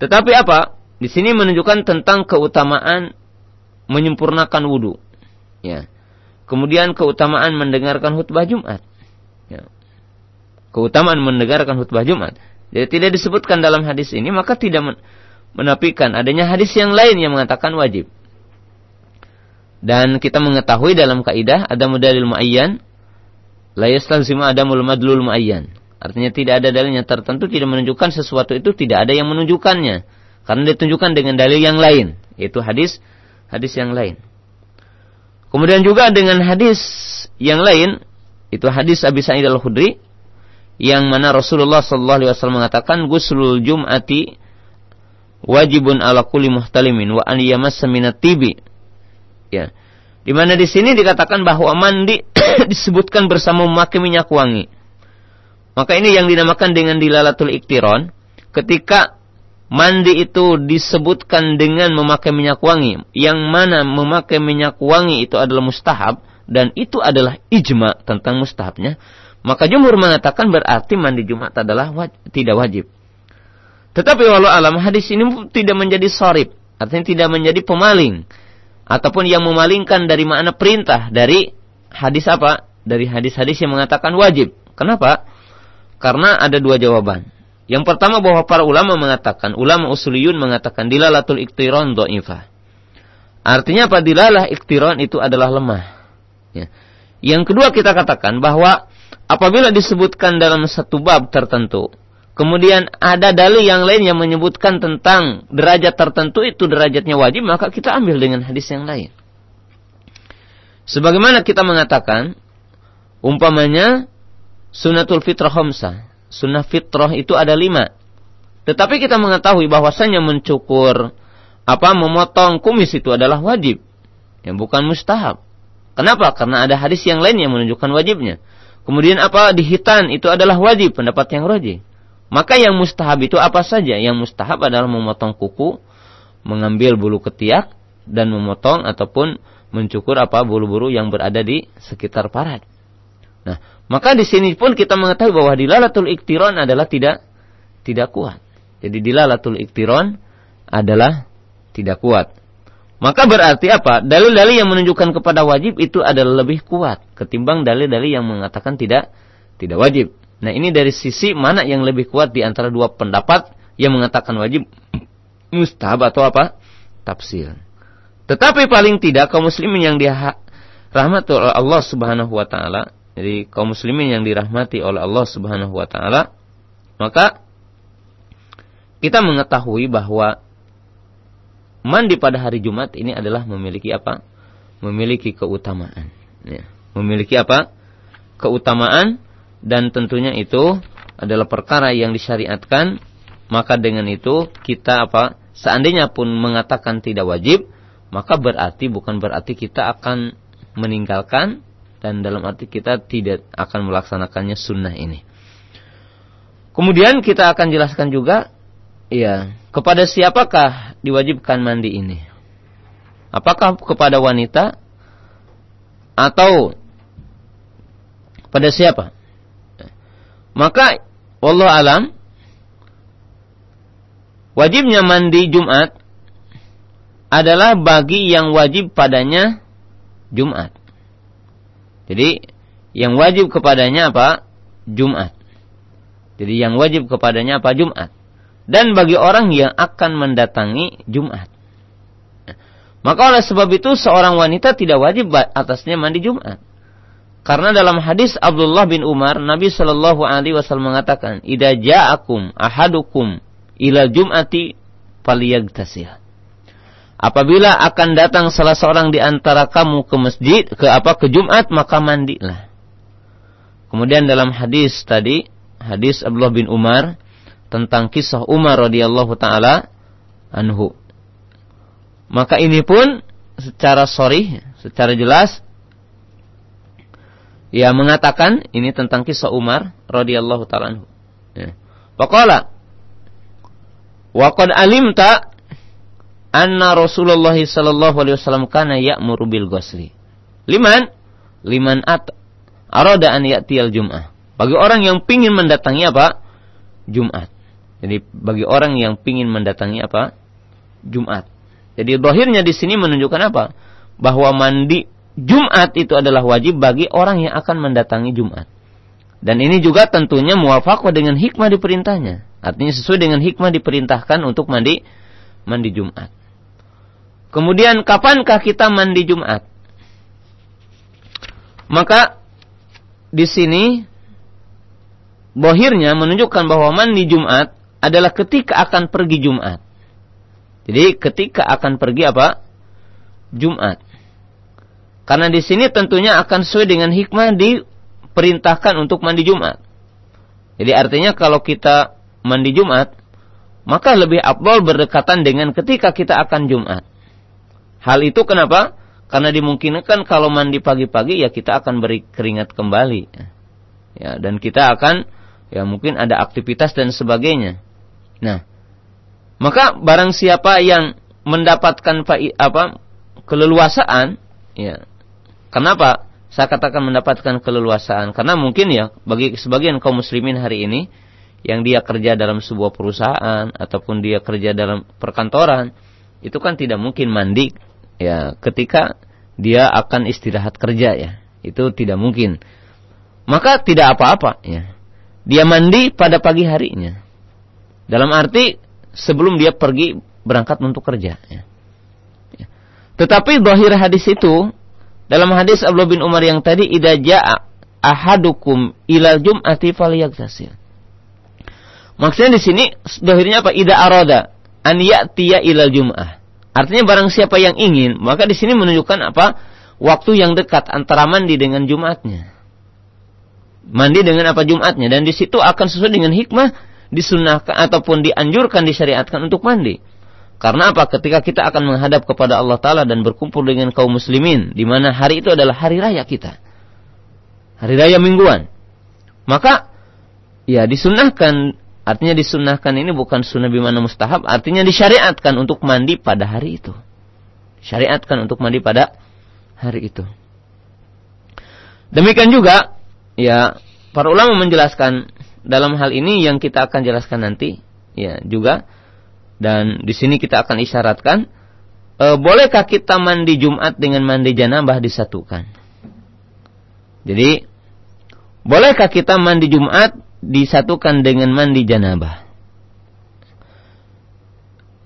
S3: Tetapi apa? Di sini menunjukkan tentang keutamaan menyempurnakan wudhu. Ya. Kemudian keutamaan mendengarkan khutbah Jumat. Ya. Keutamaan mendengarkan khutbah Jumat. Jadi tidak disebutkan dalam hadis ini, maka tidak menafikan adanya hadis yang lain yang mengatakan wajib. Dan kita mengetahui dalam kaidah ada mudalil muayyan la yastalzimu adamul madlul muayyan. Artinya tidak ada dalil yang tertentu tidak menunjukkan sesuatu itu tidak ada yang menunjukkannya karena ditunjukkan dengan dalil yang lain yaitu hadis hadis yang lain. Kemudian juga dengan hadis yang lain itu hadis Abi Sa'id Al-Khudri yang mana Rasulullah sallallahu alaihi wasallam mengatakan guslul jum'ati wajibun ala kulli muhtalimin wa an yamassa tibi. Ya. Di mana di sini dikatakan bahwa mandi disebutkan bersama memakai minyak wangi. Maka ini yang dinamakan dengan dilalatul iktiron. Ketika mandi itu disebutkan dengan memakai minyak wangi. Yang mana memakai minyak wangi itu adalah mustahab. Dan itu adalah ijma tentang mustahabnya. Maka jumhur mengatakan berarti mandi Jumat adalah waj tidak wajib. Tetapi walau alam hadis ini tidak menjadi sorib. Artinya tidak menjadi pemaling. Ataupun yang memalingkan dari makna perintah. Dari hadis apa? Dari hadis-hadis yang mengatakan wajib. Kenapa? Karena ada dua jawaban. Yang pertama bahwa para ulama mengatakan, ulama usuliyun mengatakan dilalatul iktiron do'ifah. Artinya apa? Dilalah iktiron itu adalah lemah. Ya. Yang kedua kita katakan bahwa apabila disebutkan dalam satu bab tertentu, kemudian ada dalil yang lain yang menyebutkan tentang derajat tertentu itu derajatnya wajib, maka kita ambil dengan hadis yang lain. Sebagaimana kita mengatakan, umpamanya sunatul fitrah homsa. Sunnah fitrah itu ada lima. Tetapi kita mengetahui bahwasanya mencukur, apa memotong kumis itu adalah wajib. Yang bukan mustahab. Kenapa? Karena ada hadis yang lain yang menunjukkan wajibnya. Kemudian apa? Dihitan itu adalah wajib, pendapat yang roji. Maka yang mustahab itu apa saja? Yang mustahab adalah memotong kuku, mengambil bulu ketiak, dan memotong ataupun mencukur apa bulu-bulu yang berada di sekitar parat. Nah, maka di sini pun kita mengetahui bahwa dilalatul iktiron adalah tidak tidak kuat. Jadi dilalatul iktiron adalah tidak kuat. Maka berarti apa? Dalil-dalil yang menunjukkan kepada wajib itu adalah lebih kuat ketimbang dalil-dalil yang mengatakan tidak tidak wajib. Nah ini dari sisi mana yang lebih kuat di antara dua pendapat yang mengatakan wajib mustahab atau apa? Tafsir. Tetapi paling tidak kaum muslimin yang dirahmati oleh Allah Subhanahu wa taala, jadi kaum muslimin yang dirahmati oleh Allah Subhanahu wa taala, maka kita mengetahui bahwa mandi pada hari Jumat ini adalah memiliki apa? Memiliki keutamaan. Ya. Memiliki apa? Keutamaan dan tentunya itu adalah perkara yang disyariatkan maka dengan itu kita apa seandainya pun mengatakan tidak wajib maka berarti bukan berarti kita akan meninggalkan dan dalam arti kita tidak akan melaksanakannya sunnah ini. Kemudian kita akan jelaskan juga ya kepada siapakah diwajibkan mandi ini? Apakah kepada wanita atau pada siapa? Maka wallah alam wajibnya mandi Jumat adalah bagi yang wajib padanya Jumat. Jadi yang wajib kepadanya apa? Jumat. Jadi yang wajib kepadanya apa? Jumat. Dan bagi orang yang akan mendatangi Jumat. Maka oleh sebab itu seorang wanita tidak wajib atasnya mandi Jumat. Karena dalam hadis Abdullah bin Umar, Nabi Shallallahu Alaihi Wasallam mengatakan, "Ida ja'akum ahadukum ila jum'ati faliyagtasil." Apabila akan datang salah seorang di antara kamu ke masjid, ke apa ke Jumat, maka mandilah. Kemudian dalam hadis tadi, hadis Abdullah bin Umar tentang kisah Umar radhiyallahu taala anhu. Maka ini pun secara sorry, secara jelas ya mengatakan ini tentang kisah Umar radhiyallahu taala anhu. Ya. Wa qad alimta anna Rasulullah sallallahu alaihi wasallam kana ya'muru bil ghusli. Liman? Liman at arada an ya'tiyal jum'ah. Bagi orang yang pingin mendatangi apa? Jumat. Jadi bagi orang yang pingin mendatangi apa? Jumat. Jadi dohirnya di sini menunjukkan apa? Bahwa mandi Jumat itu adalah wajib bagi orang yang akan mendatangi Jumat. Dan ini juga tentunya muwafaqah dengan hikmah diperintahnya. Artinya sesuai dengan hikmah diperintahkan untuk mandi mandi Jumat. Kemudian kapankah kita mandi Jumat? Maka di sini bohirnya menunjukkan bahwa mandi Jumat adalah ketika akan pergi Jumat. Jadi ketika akan pergi apa? Jumat. Karena di sini tentunya akan sesuai dengan hikmah diperintahkan untuk mandi Jumat. Jadi artinya kalau kita mandi Jumat, maka lebih abdol berdekatan dengan ketika kita akan Jumat. Hal itu kenapa? Karena dimungkinkan kalau mandi pagi-pagi ya kita akan beri keringat kembali. Ya, dan kita akan ya mungkin ada aktivitas dan sebagainya. Nah, maka barang siapa yang mendapatkan apa keleluasaan ya Kenapa saya katakan mendapatkan keleluasaan? Karena mungkin ya bagi sebagian kaum muslimin hari ini yang dia kerja dalam sebuah perusahaan ataupun dia kerja dalam perkantoran itu kan tidak mungkin mandi ya ketika dia akan istirahat kerja ya. Itu tidak mungkin. Maka tidak apa-apa ya. Dia mandi pada pagi harinya. Dalam arti sebelum dia pergi berangkat untuk kerja ya. ya. Tetapi dohir hadis itu dalam hadis Abdullah bin Umar yang tadi, "Idza jaa ahadukum ilal jum'ati falyagtasil." Maksudnya di sini dohirnya apa? Ida aroda an ya'tiya ilal jum'ah. Artinya barang siapa yang ingin, maka di sini menunjukkan apa? Waktu yang dekat antara mandi dengan Jumatnya. Mandi dengan apa Jumatnya dan di situ akan sesuai dengan hikmah disunahkan ataupun dianjurkan disyariatkan untuk mandi. Karena apa? Ketika kita akan menghadap kepada Allah Ta'ala dan berkumpul dengan kaum muslimin. di mana hari itu adalah hari raya kita. Hari raya mingguan. Maka, ya disunahkan. Artinya disunahkan ini bukan sunnah bimana mustahab. Artinya disyariatkan untuk mandi pada hari itu. Syariatkan untuk mandi pada hari itu. Demikian juga, ya para ulama menjelaskan dalam hal ini yang kita akan jelaskan nanti. Ya juga dan di sini kita akan isyaratkan, e, bolehkah kita mandi Jumat dengan mandi janabah disatukan? Jadi, bolehkah kita mandi Jumat disatukan dengan mandi janabah?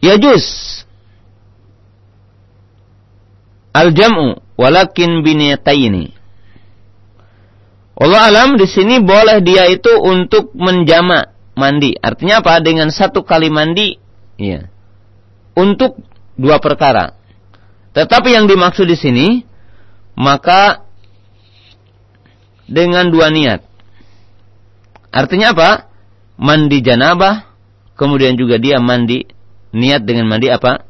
S3: Ya juz. Al-jam'u walakin biniyataini. Allah alam di sini boleh dia itu untuk menjama mandi. Artinya apa? Dengan satu kali mandi Iya. Untuk dua perkara. Tetapi yang dimaksud di sini maka dengan dua niat. Artinya apa? Mandi janabah, kemudian juga dia mandi niat dengan mandi apa?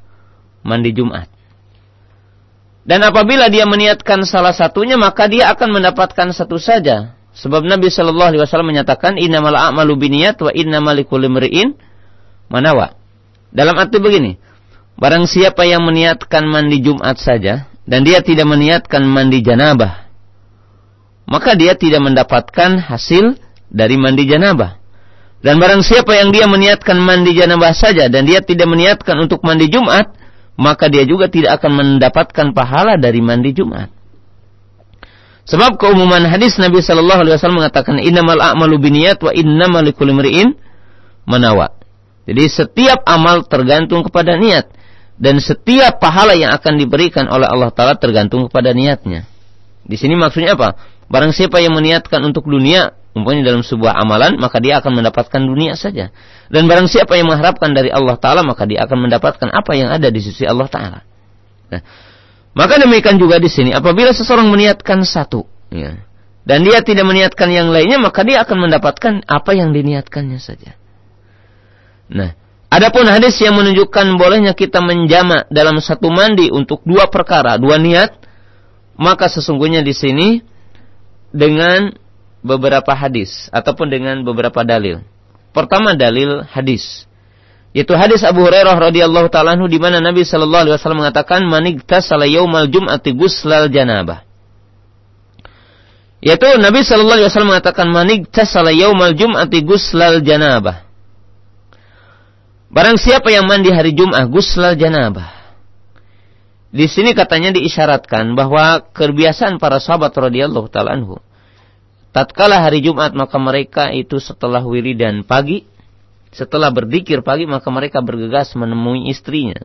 S3: Mandi Jumat. Dan apabila dia meniatkan salah satunya, maka dia akan mendapatkan satu saja. Sebab Nabi Shallallahu Alaihi Wasallam menyatakan, Innamal a'malu biniyat wa innamal likulli manawa. Dalam arti begini, barang siapa yang meniatkan mandi Jumat saja dan dia tidak meniatkan mandi janabah, maka dia tidak mendapatkan hasil dari mandi janabah. Dan barang siapa yang dia meniatkan mandi janabah saja dan dia tidak meniatkan untuk mandi Jumat, maka dia juga tidak akan mendapatkan pahala dari mandi Jumat. Sebab keumuman hadis Nabi Shallallahu Alaihi Wasallam mengatakan innamal a'malu biniyat wa innamal likulli manawa. Jadi setiap amal tergantung kepada niat dan setiap pahala yang akan diberikan oleh Allah taala tergantung kepada niatnya. Di sini maksudnya apa? Barang siapa yang meniatkan untuk dunia, umpamanya dalam sebuah amalan, maka dia akan mendapatkan dunia saja. Dan barang siapa yang mengharapkan dari Allah taala, maka dia akan mendapatkan apa yang ada di sisi Allah taala. Nah, maka demikian juga di sini, apabila seseorang meniatkan satu, ya, dan dia tidak meniatkan yang lainnya, maka dia akan mendapatkan apa yang diniatkannya saja. Nah, Adapun hadis yang menunjukkan bolehnya kita menjama dalam satu mandi untuk dua perkara, dua niat, maka sesungguhnya di sini dengan beberapa hadis ataupun dengan beberapa dalil. Pertama dalil hadis. Yaitu hadis Abu Hurairah radhiyallahu taala di mana Nabi sallallahu alaihi wasallam mengatakan manigtasala yaumal jum'ati guslal janabah. Yaitu Nabi sallallahu alaihi wasallam mengatakan manigtasala yaumal jum'ati guslal janabah. Barang siapa yang mandi hari Jumat guslal janabah. Di sini katanya diisyaratkan bahwa kebiasaan para sahabat radhiyallahu taala anhu tatkala hari Jumat maka mereka itu setelah wiridan pagi setelah berzikir pagi maka mereka bergegas menemui istrinya.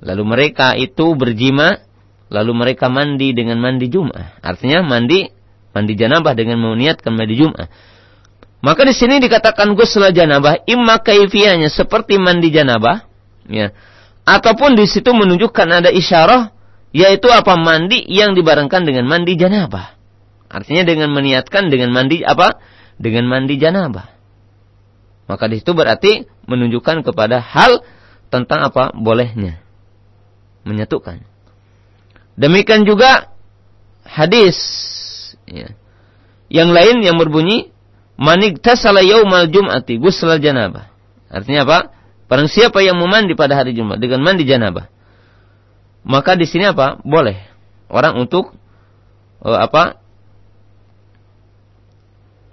S3: Lalu mereka itu berjima lalu mereka mandi dengan mandi Jumat. Artinya mandi mandi janabah dengan meniatkan mandi Jumat. Maka di sini dikatakan ghusl janabah imma kaifiyahnya seperti mandi janabah ya. Ataupun di situ menunjukkan ada isyarah yaitu apa mandi yang dibarengkan dengan mandi janabah. Artinya dengan meniatkan dengan mandi apa? Dengan mandi janabah. Maka di situ berarti menunjukkan kepada hal tentang apa? Bolehnya menyatukan. Demikian juga hadis ya. Yang lain yang berbunyi Manik tasala yaumal jum'ati gusla janabah. Artinya apa? Barang siapa yang memandi pada hari Jumat dengan mandi janabah. Maka di sini apa? Boleh orang untuk uh, apa?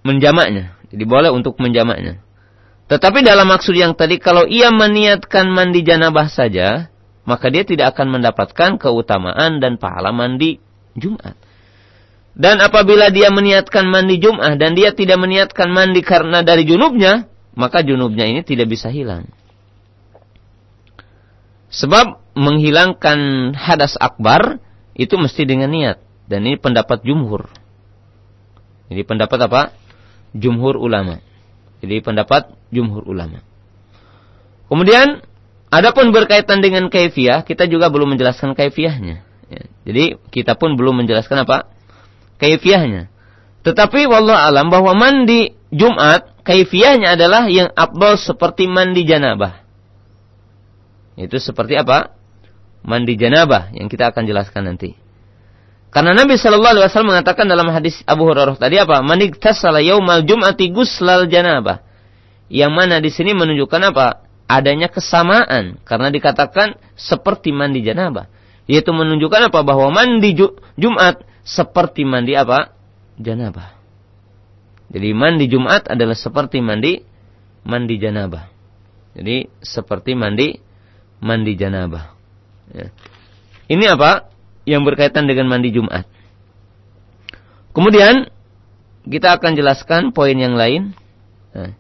S3: menjamaknya. Jadi boleh untuk menjamaknya. Tetapi dalam maksud yang tadi kalau ia meniatkan mandi janabah saja, maka dia tidak akan mendapatkan keutamaan dan pahala mandi Jumat. Dan apabila dia meniatkan mandi Jum'ah dan dia tidak meniatkan mandi karena dari junubnya, maka junubnya ini tidak bisa hilang. Sebab menghilangkan hadas akbar itu mesti dengan niat. Dan ini pendapat jumhur. Jadi pendapat apa? Jumhur ulama. Jadi pendapat jumhur ulama. Kemudian, adapun berkaitan dengan kaifiah, kita juga belum menjelaskan kaifiahnya. Ya, jadi kita pun belum menjelaskan apa? kaifiahnya. Tetapi wallah alam bahwa mandi Jumat kaifiahnya adalah yang abdul seperti mandi janabah. Itu seperti apa? Mandi janabah yang kita akan jelaskan nanti. Karena Nabi Shallallahu Alaihi Wasallam mengatakan dalam hadis Abu Hurairah tadi apa? Mandi tasala yaumal jum'ati guslal janabah. Yang mana di sini menunjukkan apa? Adanya kesamaan karena dikatakan seperti mandi janabah. Yaitu menunjukkan apa? Bahwa mandi Jumat seperti mandi apa? Janabah. Jadi mandi Jumat adalah seperti mandi mandi janabah. Jadi seperti mandi mandi janabah. Ya. Ini apa? Yang berkaitan dengan mandi Jumat. Kemudian kita akan jelaskan poin yang lain. Ya.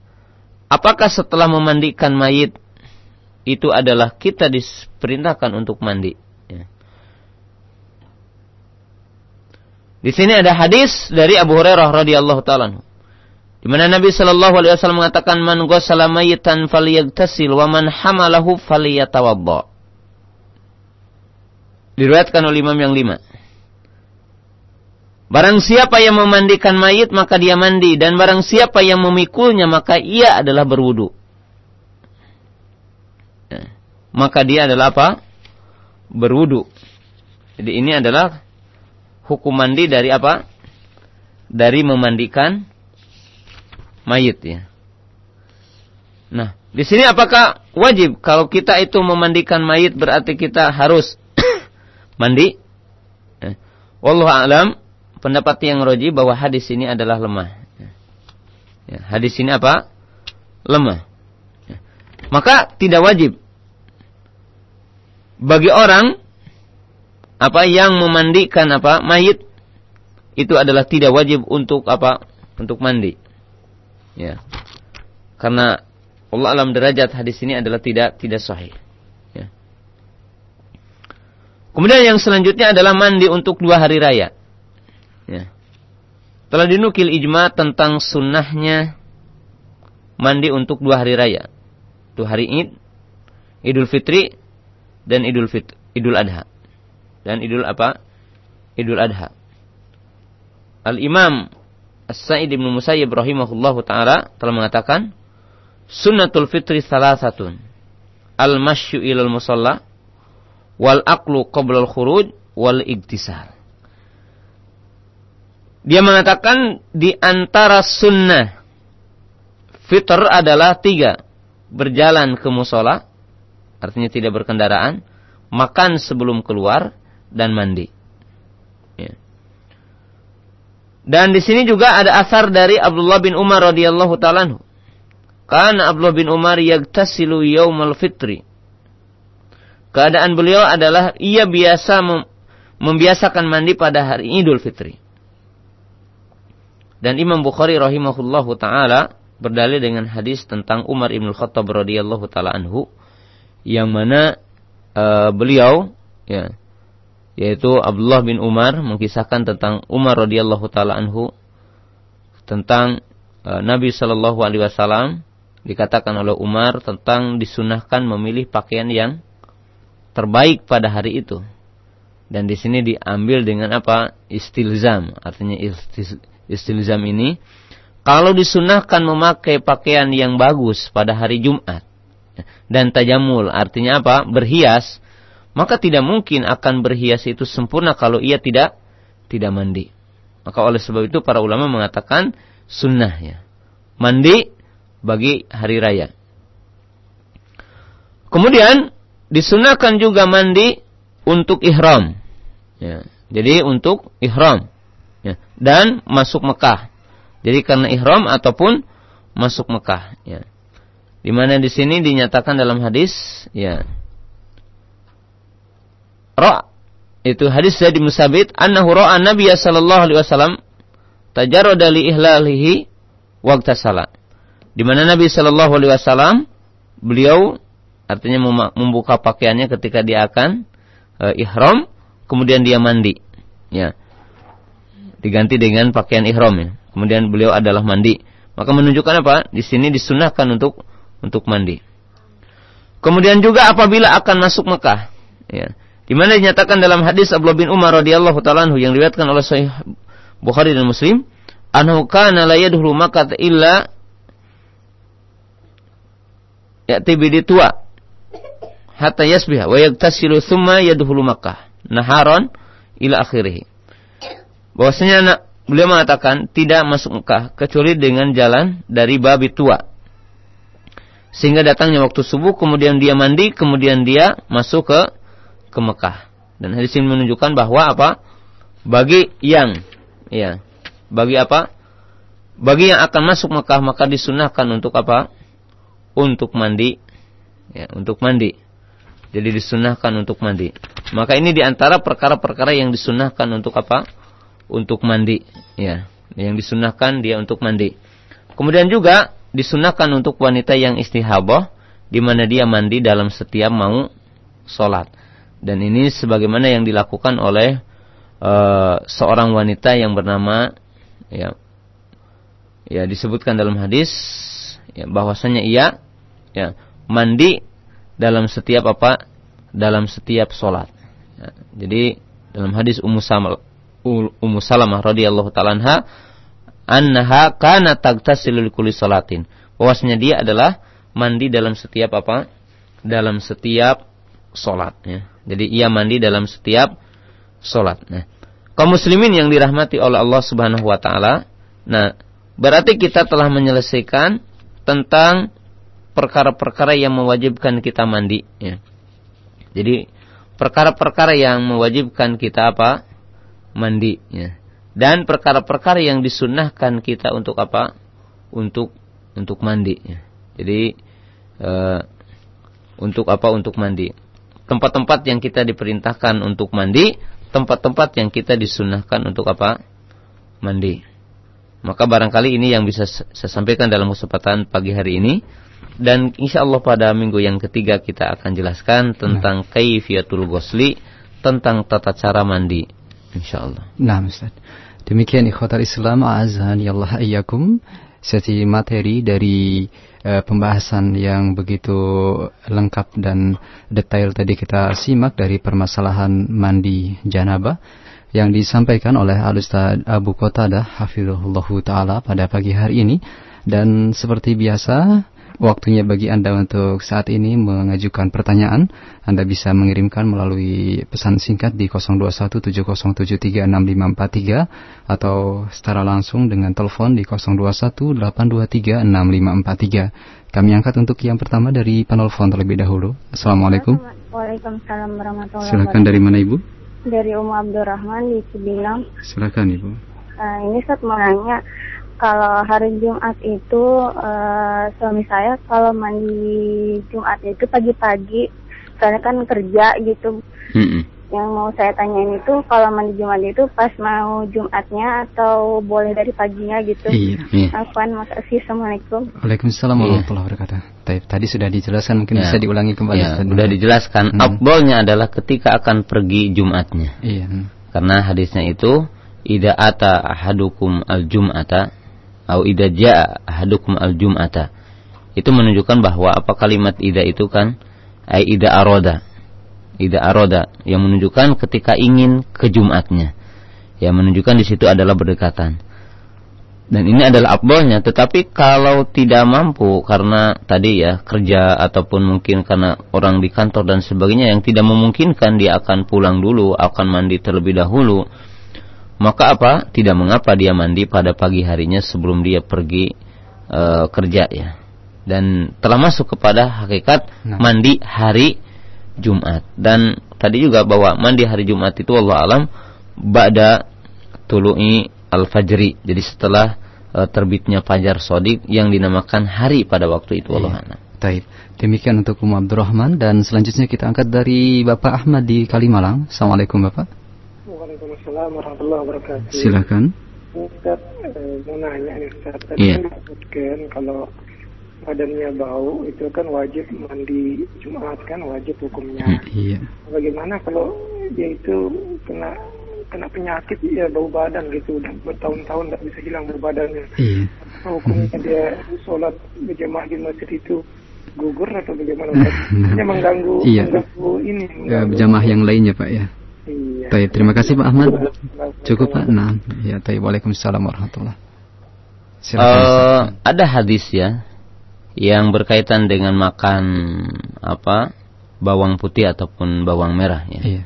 S3: Apakah setelah memandikan mayit itu adalah kita diperintahkan untuk mandi? Di sini ada hadis dari Abu Hurairah radhiyallahu taala di mana Nabi Shallallahu alaihi wasallam mengatakan man ghassala mayitan wa man hamalahu falyatawadda. Diriwayatkan oleh Imam yang lima. Barang siapa yang memandikan mayit maka dia mandi dan barang siapa yang memikulnya maka ia adalah berwudu. Ya. Maka dia adalah apa? Berwudu. Jadi ini adalah hukum mandi dari apa? Dari memandikan mayit ya. Nah, di sini apakah wajib kalau kita itu memandikan mayit berarti kita harus mandi? Eh, Wallahu alam, pendapat yang roji bahwa hadis ini adalah lemah. Ya, hadis ini apa? Lemah. Ya. Maka tidak wajib bagi orang apa yang memandikan apa mayit itu adalah tidak wajib untuk apa untuk mandi ya karena Allah alam derajat hadis ini adalah tidak tidak sahih ya. kemudian yang selanjutnya adalah mandi untuk dua hari raya ya telah dinukil ijma tentang sunnahnya mandi untuk dua hari raya itu hari Id Idul Fitri dan Idul Fit Idul Adha dan Idul apa? Idul Adha. Al-Imam As-Sa'id bin Musayyib rahimahullahu taala telah mengatakan sunnatul fitri salah satu al-masyu ilal musalla wal aqlu qabla al-khuruj wal iktisal. Dia mengatakan di antara sunnah fitr adalah tiga. Berjalan ke musola, artinya tidak berkendaraan, makan sebelum keluar, dan mandi. Ya. Dan di sini juga ada asar dari Abdullah bin Umar radhiyallahu taala Karena Abdullah bin Umar yagtasilu yaumal fitri. Keadaan beliau adalah ia biasa membiasakan mandi pada hari Idul Fitri. Dan Imam Bukhari rahimahullahu taala berdalil dengan hadis tentang Umar ibn Khattab radhiyallahu taala anhu yang mana uh, beliau ya yaitu Abdullah bin Umar mengkisahkan tentang Umar radhiyallahu taala anhu tentang uh, Nabi sallallahu alaihi wasallam dikatakan oleh Umar tentang disunahkan memilih pakaian yang terbaik pada hari itu dan di sini diambil dengan apa? Istilzam. Artinya istilzam ini kalau disunahkan memakai pakaian yang bagus pada hari Jumat dan tajamul artinya apa? Berhias, maka tidak mungkin akan berhias itu sempurna kalau ia tidak tidak mandi. Maka oleh sebab itu para ulama mengatakan sunnah ya. Mandi bagi hari raya. Kemudian disunahkan juga mandi untuk ihram. Ya. Jadi untuk ihram. Ya. Dan masuk Mekah. Jadi karena ihram ataupun masuk Mekah. Ya. Di mana di sini dinyatakan dalam hadis, ya. Ra itu hadis dari Musabit annahu ra'a Nabi sallallahu alaihi wasallam tajarrada li ihlalihi waqta salat. Di mana Nabi sallallahu alaihi wasallam beliau artinya membuka pakaiannya ketika dia akan uh, ihram, kemudian dia mandi. Ya. Diganti dengan pakaian ihram ya. Kemudian beliau adalah mandi. Maka menunjukkan apa? Di sini disunahkan untuk untuk mandi. Kemudian juga apabila akan masuk Mekah, ya. Di mana dinyatakan dalam hadis Abdullah bin Umar radhiyallahu taala yang diriwayatkan oleh Sahih Bukhari dan Muslim, anhu kana la yadkhulu Makkah illa ya'ti bi tua hatta yasbih wa yagtasilu thumma yadkhulu Makkah naharon ila akhirih. Bahwasanya beliau mengatakan tidak masuk Mekah kecuali dengan jalan dari babi tua. Sehingga datangnya waktu subuh kemudian dia mandi kemudian dia masuk ke ke Mekah. Dan hadis ini menunjukkan bahwa apa? Bagi yang ya, bagi apa? Bagi yang akan masuk Mekah maka disunahkan untuk apa? Untuk mandi ya, untuk mandi. Jadi disunahkan untuk mandi. Maka ini di antara perkara-perkara yang disunahkan untuk apa? Untuk mandi. Ya, yang disunahkan dia untuk mandi. Kemudian juga disunahkan untuk wanita yang istihabah, di mana dia mandi dalam setiap mau sholat. Dan ini sebagaimana yang dilakukan oleh uh, seorang wanita yang bernama ya ya disebutkan dalam hadis ya bahwasanya ia ya mandi dalam setiap apa? Dalam setiap solat. Ya, jadi dalam hadis Ummu Salamah Ummu Salamah radhiyallahu taala anha annaha kana tagtasilu likulli salatin. Bahwasanya dia adalah mandi dalam setiap apa? Dalam setiap solat ya. Jadi ia mandi dalam setiap solat. Nah, kaum muslimin yang dirahmati oleh Allah Subhanahu wa taala, nah berarti kita telah menyelesaikan tentang perkara-perkara yang mewajibkan kita mandi. Ya. Jadi perkara-perkara yang mewajibkan kita apa? Mandi. Ya. Dan perkara-perkara yang disunahkan kita untuk apa? Untuk untuk mandi. Ya. Jadi uh, untuk apa? Untuk mandi. Tempat-tempat yang kita diperintahkan untuk mandi, tempat-tempat yang kita disunahkan untuk apa? Mandi. Maka barangkali ini yang bisa saya sampaikan dalam kesempatan pagi hari ini dan insya Allah pada minggu yang ketiga kita akan jelaskan tentang nah. kaifiatul ghusli, tentang tata cara mandi. Insya Allah.
S2: Nah, Ustaz. Demikian ikhwatal Islam azan ya Allah ayyakum sesi materi dari uh, pembahasan yang begitu lengkap dan detail tadi kita simak dari permasalahan mandi janabah yang disampaikan oleh Al Ustaz Abu Qatadah hafizahullah taala pada pagi hari ini. Dan seperti biasa waktunya bagi Anda untuk saat ini mengajukan pertanyaan. Anda bisa mengirimkan melalui pesan singkat di 0217073653 atau secara langsung dengan telepon di 0218236543. Kami angkat untuk yang pertama dari penelpon terlebih dahulu. Assalamualaikum.
S4: Waalaikumsalam warahmatullahi
S2: Silakan dari mana Ibu?
S4: Dari Umu Abdurrahman di Cibinong.
S2: Silakan Ibu.
S4: Uh, ini saya mau nanya, kalau hari Jumat itu uh, suami saya kalau mandi Jumat itu pagi-pagi, soalnya kan kerja gitu.
S3: Mm-mm.
S4: Yang mau saya tanyain itu kalau mandi Jumat itu pas mau Jumatnya atau boleh dari paginya gitu.
S2: Iya.
S3: Iya.
S4: Afwan, makasih. Assalamualaikum.
S2: Waalaikumsalam
S3: Iya.
S2: warahmatullahi wabarakatuh. Taib, tadi sudah dijelaskan mungkin
S3: Ya.
S2: bisa diulangi kembali.
S3: Ya, sudah dijelaskan.
S2: Hmm.
S3: Afdolnya adalah ketika akan pergi Jumatnya.
S2: Iya. hmm.
S3: Karena hadisnya itu ida ata ahadukum al-jum'ata atau ida jaa ahadukum al-jum'ata. Itu menunjukkan bahwa apa kalimat ida itu kan ai ida aroda. Ida aroda yang menunjukkan ketika ingin ke Jumatnya. Yang menunjukkan di situ adalah berdekatan. Dan ini adalah abdolnya, tetapi kalau tidak mampu karena tadi ya kerja ataupun mungkin karena orang di kantor dan sebagainya yang tidak memungkinkan dia akan pulang dulu, akan mandi terlebih dahulu, maka apa? Tidak mengapa dia mandi pada pagi harinya sebelum dia pergi eh, kerja ya. Dan telah masuk kepada hakikat
S2: Nah.
S3: mandi hari Jumat. Dan tadi juga bahwa mandi hari Jumat itu Allah alam ba'da tulu'i al-fajri. Jadi setelah eh, terbitnya fajar sodik yang dinamakan hari pada waktu itu Allah
S2: Iya.
S3: alam.
S2: Taib. Demikian untuk Umar Abdurrahman dan selanjutnya kita angkat dari Bapak Ahmad di Kalimalang. Assalamualaikum Bapak.
S5: Waalaikumsalam warahmatullahi wabarakatuh.
S2: Silakan.
S5: Ustaz, eh, mau nanya nih Ustaz. Tadi
S3: Iya.
S5: kan kalau badannya bau itu kan wajib mandi Jumat kan wajib hukumnya.
S2: Iya.
S5: Bagaimana kalau dia itu kena kena penyakit ya bau badan gitu udah bertahun-tahun tidak bisa hilang bau badannya.
S2: Iya.
S5: Apa hukumnya dia sholat berjamaah di masjid itu gugur atau bagaimana? Dia mengganggu,
S2: Iya.
S5: mengganggu ini.
S2: Ya,
S5: mengganggu-
S2: jamaah yang lainnya Pak ya.
S5: Iya.
S2: Taib. Terima kasih Pak Ahmad. Cukup Pak. Nah, ya Taib. Waalaikumsalam warahmatullahi Silakan.
S3: Eh, ada hadis ya yang berkaitan dengan makan apa bawang putih ataupun bawang merah ya.
S2: Iya.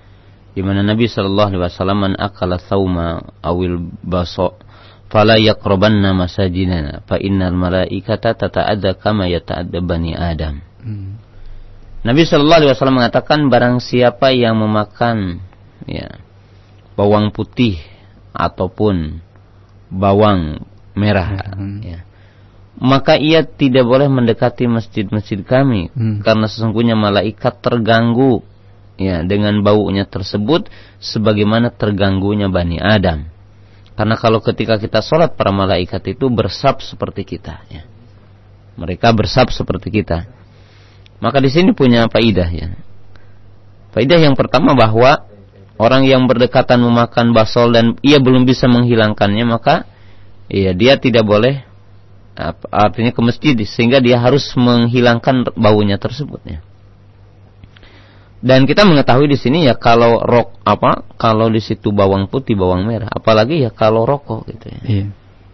S3: Di mana Nabi sallallahu alaihi wasallam man akala thauma awil baso fala yaqrabanna masajidana fa innal malaikata tata'adda kama yata'adda bani Adam.
S2: Hmm.
S3: Nabi sallallahu alaihi wasallam mengatakan barang siapa yang memakan ya. Bawang putih ataupun bawang merah.
S2: Hmm.
S3: ya. Maka ia tidak boleh mendekati masjid-masjid kami
S2: Hmm.
S3: karena sesungguhnya malaikat terganggu ya dengan baunya tersebut sebagaimana terganggunya Bani Adam. Karena kalau ketika kita sholat para malaikat itu bersab seperti kita ya. Mereka bersab seperti kita. Maka di sini punya faidah ya. Faidah yang pertama bahwa orang yang berdekatan memakan basol dan ia belum bisa menghilangkannya maka ya dia tidak boleh artinya ke masjid sehingga dia harus menghilangkan baunya tersebut ya. Dan kita mengetahui di sini ya kalau rok apa kalau di situ bawang putih bawang merah apalagi ya kalau rokok gitu ya.
S2: Iya.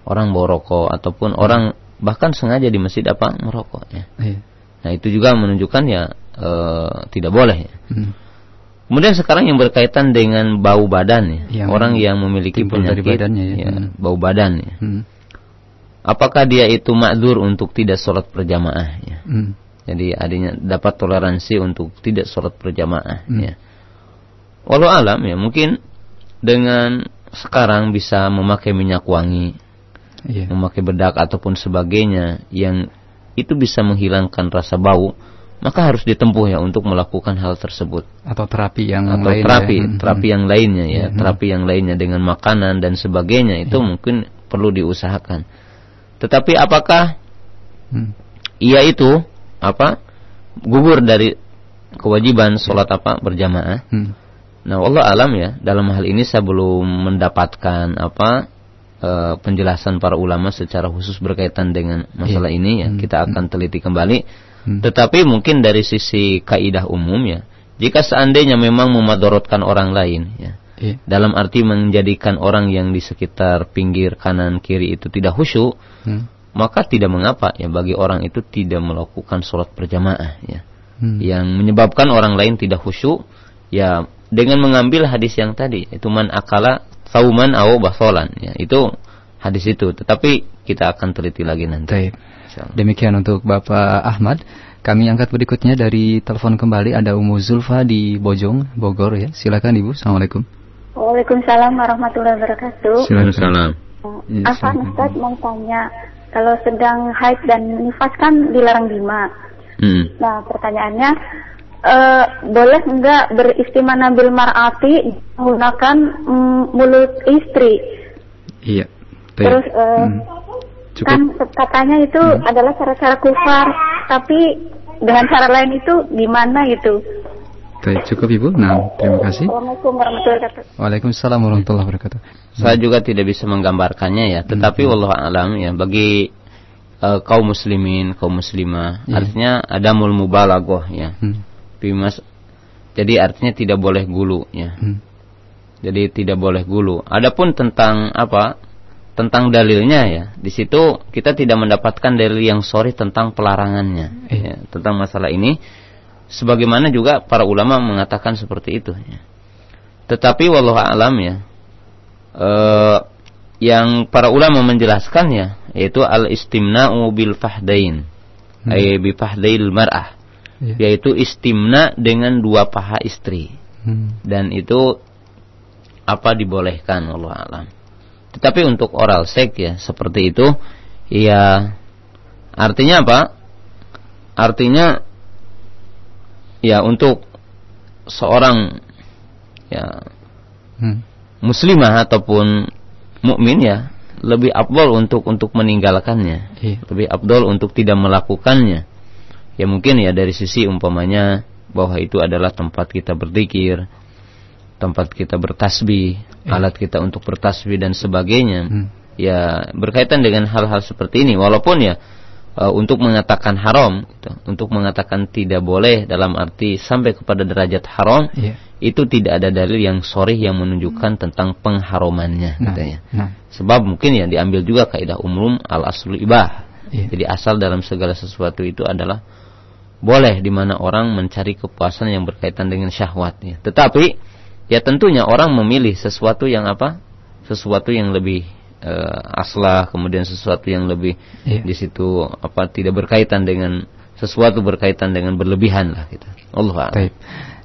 S3: Orang bawa rokok ataupun orang bahkan sengaja di masjid apa merokok ya.
S2: Iya.
S3: Nah itu juga menunjukkan ya eh, tidak boleh ya.
S2: Hmm.
S3: Kemudian sekarang yang berkaitan dengan bau badan ya,
S2: Yang
S3: orang yang memiliki
S2: timbul dari
S3: penyakit
S2: badannya ya. Hmm.
S3: bau badan ya.
S2: Hmm.
S3: Apakah dia itu makdur untuk tidak sholat berjamaah ya?
S2: Hmm.
S3: Jadi adanya dapat toleransi untuk tidak sholat berjamaah
S2: Hmm.
S3: ya. Walau alam ya mungkin dengan sekarang bisa memakai minyak wangi,
S2: Iya.
S3: memakai bedak ataupun sebagainya yang itu bisa menghilangkan rasa bau, maka harus ditempuh ya untuk melakukan hal tersebut.
S2: Atau terapi yang
S3: atau
S2: lain
S3: terapi,
S2: ya. Hmm.
S3: terapi yang lainnya ya,
S2: hmm.
S3: terapi yang lainnya dengan makanan dan sebagainya itu mungkin perlu diusahakan. Tetapi apakah
S2: Hmm.
S3: ia itu apa gugur dari kewajiban sholat apa berjamaah?
S2: Hmm.
S3: Nah, Allah alam ya dalam hal ini saya belum mendapatkan apa eh, penjelasan para ulama secara khusus berkaitan dengan masalah
S2: Iya.
S3: ini ya.
S2: Hmm.
S3: Kita akan teliti kembali.
S2: Hmm.
S3: Tetapi mungkin dari sisi kaidah umum ya, jika seandainya memang memadorotkan orang lain ya,
S2: Iya.
S3: dalam arti menjadikan orang yang di sekitar pinggir kanan kiri itu tidak khusyuk,
S2: Hmm.
S3: maka tidak mengapa ya bagi orang itu tidak melakukan sholat berjamaah ya.
S2: Hmm.
S3: Yang menyebabkan orang lain tidak khusyuk ya dengan mengambil hadis yang tadi itu man akala sauman au basolan ya itu hadis itu tetapi kita akan teliti lagi nanti.
S2: Baik.
S3: Insyaallah.
S2: Demikian untuk Bapak Ahmad. Kami angkat berikutnya dari telepon kembali ada Umu Zulfa di Bojong, Bogor ya. Silakan Ibu. Assalamualaikum.
S4: Waalaikumsalam warahmatullahi wabarakatuh.
S3: Waalaikumsalam.
S2: Ya,
S4: Afan
S2: silakan.
S4: Ustaz mau tanya, kalau sedang haid dan nifas kan dilarang jima.
S3: Hmm.
S4: Nah pertanyaannya, eh, boleh nggak beristimana bil mar'ati menggunakan mm, mulut istri?
S2: Iya.
S4: Terus eh,
S2: Hmm. Cukup.
S4: kan katanya itu adalah cara-cara kufar, tapi dengan cara lain itu gimana gitu?
S2: Baik, cukup Ibu. Nah, terima kasih.
S4: Assalamualaikum warahmatullahi wabarakatuh.
S2: Waalaikumsalam warahmatullahi wabarakatuh.
S3: Saya juga tidak bisa menggambarkannya ya, tetapi wallahu alam ya bagi eh, kaum muslimin, kaum muslimah,
S2: Iya.
S3: artinya ada mul mubalaghah ya.
S2: Hmm.
S3: Bimas jadi artinya tidak boleh gulu ya.
S2: Hmm.
S3: Jadi tidak boleh gulu. Adapun tentang apa? Tentang dalilnya ya. Di situ kita tidak mendapatkan dalil yang sorry tentang pelarangannya
S2: Eh.
S3: ya, tentang masalah ini. Sebagaimana juga para ulama mengatakan seperti itu ya. Tetapi wallahu alam ya. eh, yang para ulama menjelaskan ya yaitu al istimna'u bil fahdain.
S2: Hmm.
S3: Ay bi fahdail mar'ah.
S2: Iya.
S3: Yaitu istimna dengan dua paha istri
S2: Hmm.
S3: dan itu apa dibolehkan Allah alam. Tetapi untuk oral seks ya seperti itu ya artinya apa? Artinya ya untuk seorang ya
S2: Hmm.
S3: muslimah ataupun mukmin ya lebih afdol untuk untuk meninggalkannya.
S2: Iya.
S3: Lebih afdol untuk tidak melakukannya. Ya mungkin ya dari sisi umpamanya bahwa itu adalah tempat kita berzikir, tempat kita bertasbih,
S2: Iya.
S3: alat kita untuk bertasbih dan sebagainya.
S2: Hmm.
S3: Ya berkaitan dengan hal-hal seperti ini walaupun ya eh, untuk mengatakan haram gitu, untuk mengatakan tidak boleh dalam arti sampai kepada derajat haram
S2: Iya.
S3: itu tidak ada dalil yang sorih yang menunjukkan tentang pengharumannya
S2: Nah,
S3: katanya.
S2: nah,
S3: Sebab mungkin ya diambil juga kaidah umum al aslu ibah.
S2: Iya.
S3: Jadi asal dalam segala sesuatu itu adalah boleh di mana orang mencari kepuasan yang berkaitan dengan syahwat ya. Tetapi ya tentunya orang memilih sesuatu yang apa? Sesuatu yang lebih eh, aslah, kemudian sesuatu yang lebih
S2: Iya.
S3: di situ apa tidak berkaitan dengan sesuatu berkaitan dengan berlebihan lah gitu. Allah.
S2: Baik.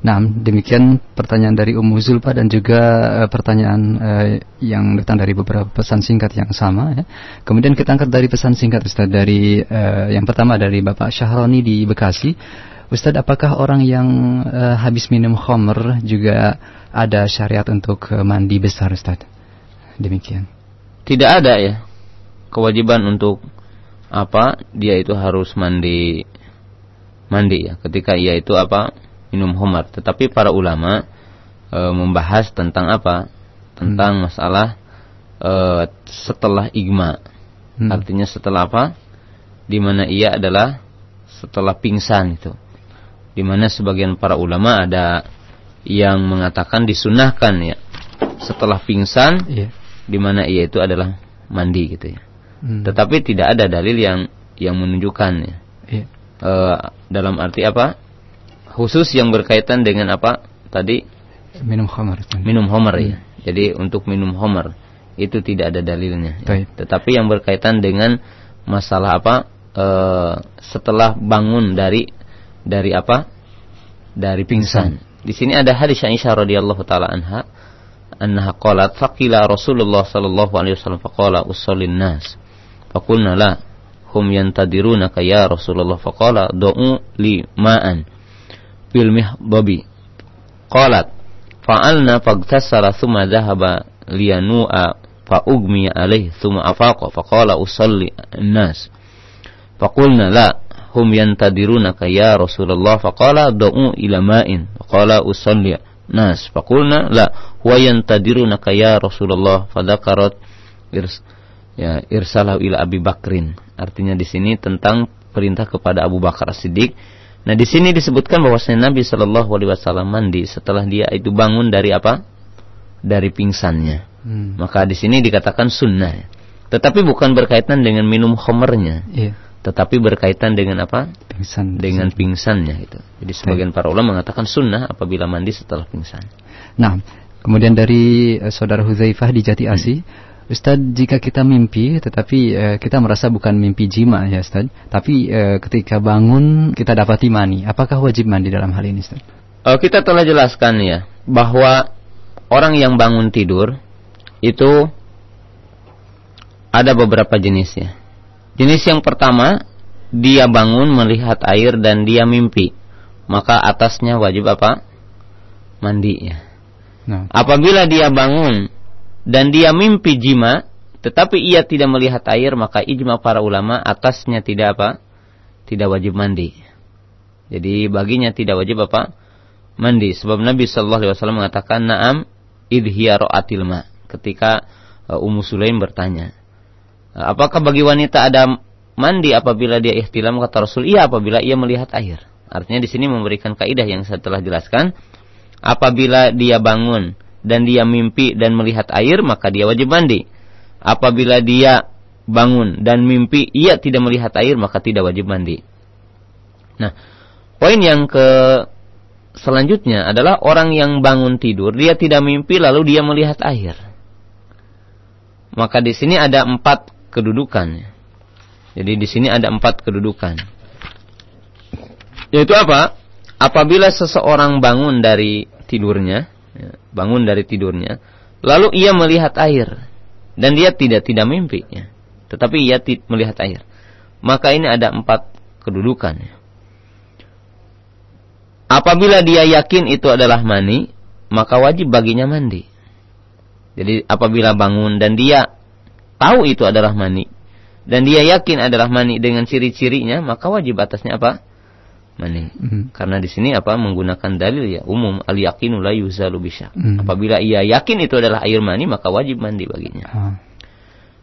S2: Nah, demikian pertanyaan dari Ummu Zulfa dan juga eh, pertanyaan eh, yang datang dari beberapa pesan singkat yang sama ya. Kemudian kita angkat dari pesan singkat Ustaz dari eh, yang pertama dari Bapak Syahroni di Bekasi. Ustaz, apakah orang yang habis minum khamr juga ada syariat untuk eh, mandi besar Ustaz? Demikian.
S3: Tidak ada ya kewajiban untuk apa dia itu harus mandi mandi ya. Ketika ia itu apa minum homar tetapi para ulama e, membahas tentang apa? Tentang masalah e, setelah igma
S2: Hmm.
S3: artinya setelah apa? Di mana ia adalah setelah pingsan itu. Di mana sebagian para ulama ada yang mengatakan disunahkan ya setelah pingsan
S2: Iya.
S3: di mana ia itu adalah mandi gitu ya.
S2: Hmm.
S3: Tetapi tidak ada dalil yang yang menunjukkan ya.
S2: Iya.
S3: Eh, dalam arti apa? Khusus yang berkaitan dengan apa? Tadi
S2: Minum. Ustaz.
S3: minum homer ya. Jadi untuk minum homer itu tidak ada dalilnya. ya. Tetapi yang berkaitan dengan masalah apa? Eh, setelah bangun dari dari apa? Dari pingsan. Di sini ada hadis Aisyah radhiyallahu taala anha annaha qalat faqila Rasulullah sallallahu alaihi wasallam faqala usallin nas faqulna la hum yantadirunaka ya Rasulullah. Faqala du'u li ma'an bil mihbabi qalat fa'alna fagtasara thumma dhahaba liyanu'a fa ugmi alaih thumma afaqa. Faqala usalli an-nas. Faqulna la hum yantadirunaka ya Rasulullah faqala du'u ila ma'in faqala usalli nas faqulna la huwa yantadirunaka ya Rasulullah fadzakarat irs ya irsalahu ila Abi Bakrin artinya di sini tentang perintah kepada Abu Bakar As-Siddiq nah di sini disebutkan bahwasanya Nabi Shallallahu alaihi wasallam mandi setelah dia itu bangun dari apa dari pingsannya
S2: Hmm.
S3: maka di sini dikatakan sunnah. Tetapi bukan berkaitan dengan minum homernya.
S2: Iya.
S3: Tetapi berkaitan dengan apa?
S2: Pingsan.
S3: Dengan pingsannya itu. Jadi sebagian para ulama mengatakan sunnah apabila mandi setelah pingsan.
S2: Nah, kemudian dari eh, saudara Huzaifah di Jati Asi, Ustaz, jika kita mimpi tetapi eh, kita merasa bukan mimpi jima ya Ustaz, tapi eh, ketika bangun kita dapati mani, apakah wajib mandi dalam hal ini Ustaz?
S3: Eh, kita telah jelaskan ya bahwa orang yang bangun tidur itu ada beberapa jenisnya. Jenis yang pertama, dia bangun melihat air dan dia mimpi. Maka atasnya wajib apa? Mandi ya.
S2: Nah,
S3: Apabila dia bangun dan dia mimpi jima, tetapi ia tidak melihat air, maka ijma para ulama atasnya tidak apa? Tidak wajib mandi. Jadi baginya tidak wajib apa? Mandi. Sebab Nabi Shallallahu Alaihi Wasallam mengatakan, Naam idhiya ro'atil ma. Ketika uh, Ummu Sulaim bertanya, "Uh, apakah bagi wanita ada mandi apabila dia ihtilam kata Rasul? Iya apabila ia melihat air. Artinya di sini memberikan kaidah yang saya telah jelaskan. Apabila dia bangun dan dia mimpi dan melihat air, maka dia wajib mandi. Apabila dia bangun dan mimpi ia tidak melihat air, maka tidak wajib mandi. Nah, poin yang ke selanjutnya adalah orang yang bangun tidur, dia tidak mimpi lalu dia melihat air. Maka di sini ada empat kedudukan. Jadi di sini ada empat kedudukan. Yaitu apa? Apabila seseorang bangun dari tidurnya, ya, bangun dari tidurnya, lalu ia melihat air dan dia tidak tidak mimpi, ya, tetapi ia melihat air, maka ini ada empat kedudukan. ya. Apabila dia yakin itu adalah mani, maka wajib baginya mandi. Jadi apabila bangun dan dia tahu itu adalah mani dan dia yakin adalah mani dengan ciri-cirinya, maka wajib atasnya apa? Mani.
S2: Mhm.
S3: Karena di sini apa menggunakan dalil ya umum al yaqinu la yuzalu bisyak.
S2: Mhm.
S3: Apabila ia yakin itu adalah air mani, maka wajib mandi baginya.
S2: Ah,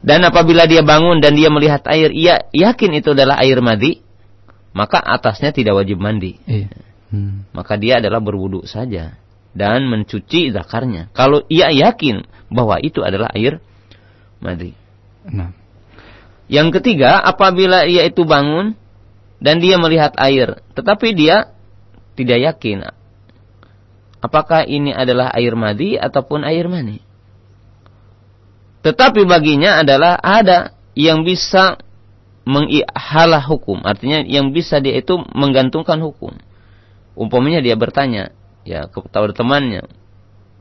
S3: Dan apabila dia bangun dan dia melihat air, ia yakin itu adalah air madi, maka atasnya tidak wajib mandi.
S2: iya. Hmm.
S3: Maka dia adalah berwudu saja dan mencuci zakarnya. Kalau ia yakin bahwa itu adalah air madi.
S2: Nah,
S3: Yang ketiga, apabila ia itu bangun dan dia melihat air, tetapi dia tidak yakin apakah ini adalah air madi ataupun air mani. Tetapi baginya adalah ada yang bisa mengihalah hukum, artinya yang bisa dia itu menggantungkan hukum. Umpamanya dia bertanya ya kepada temannya,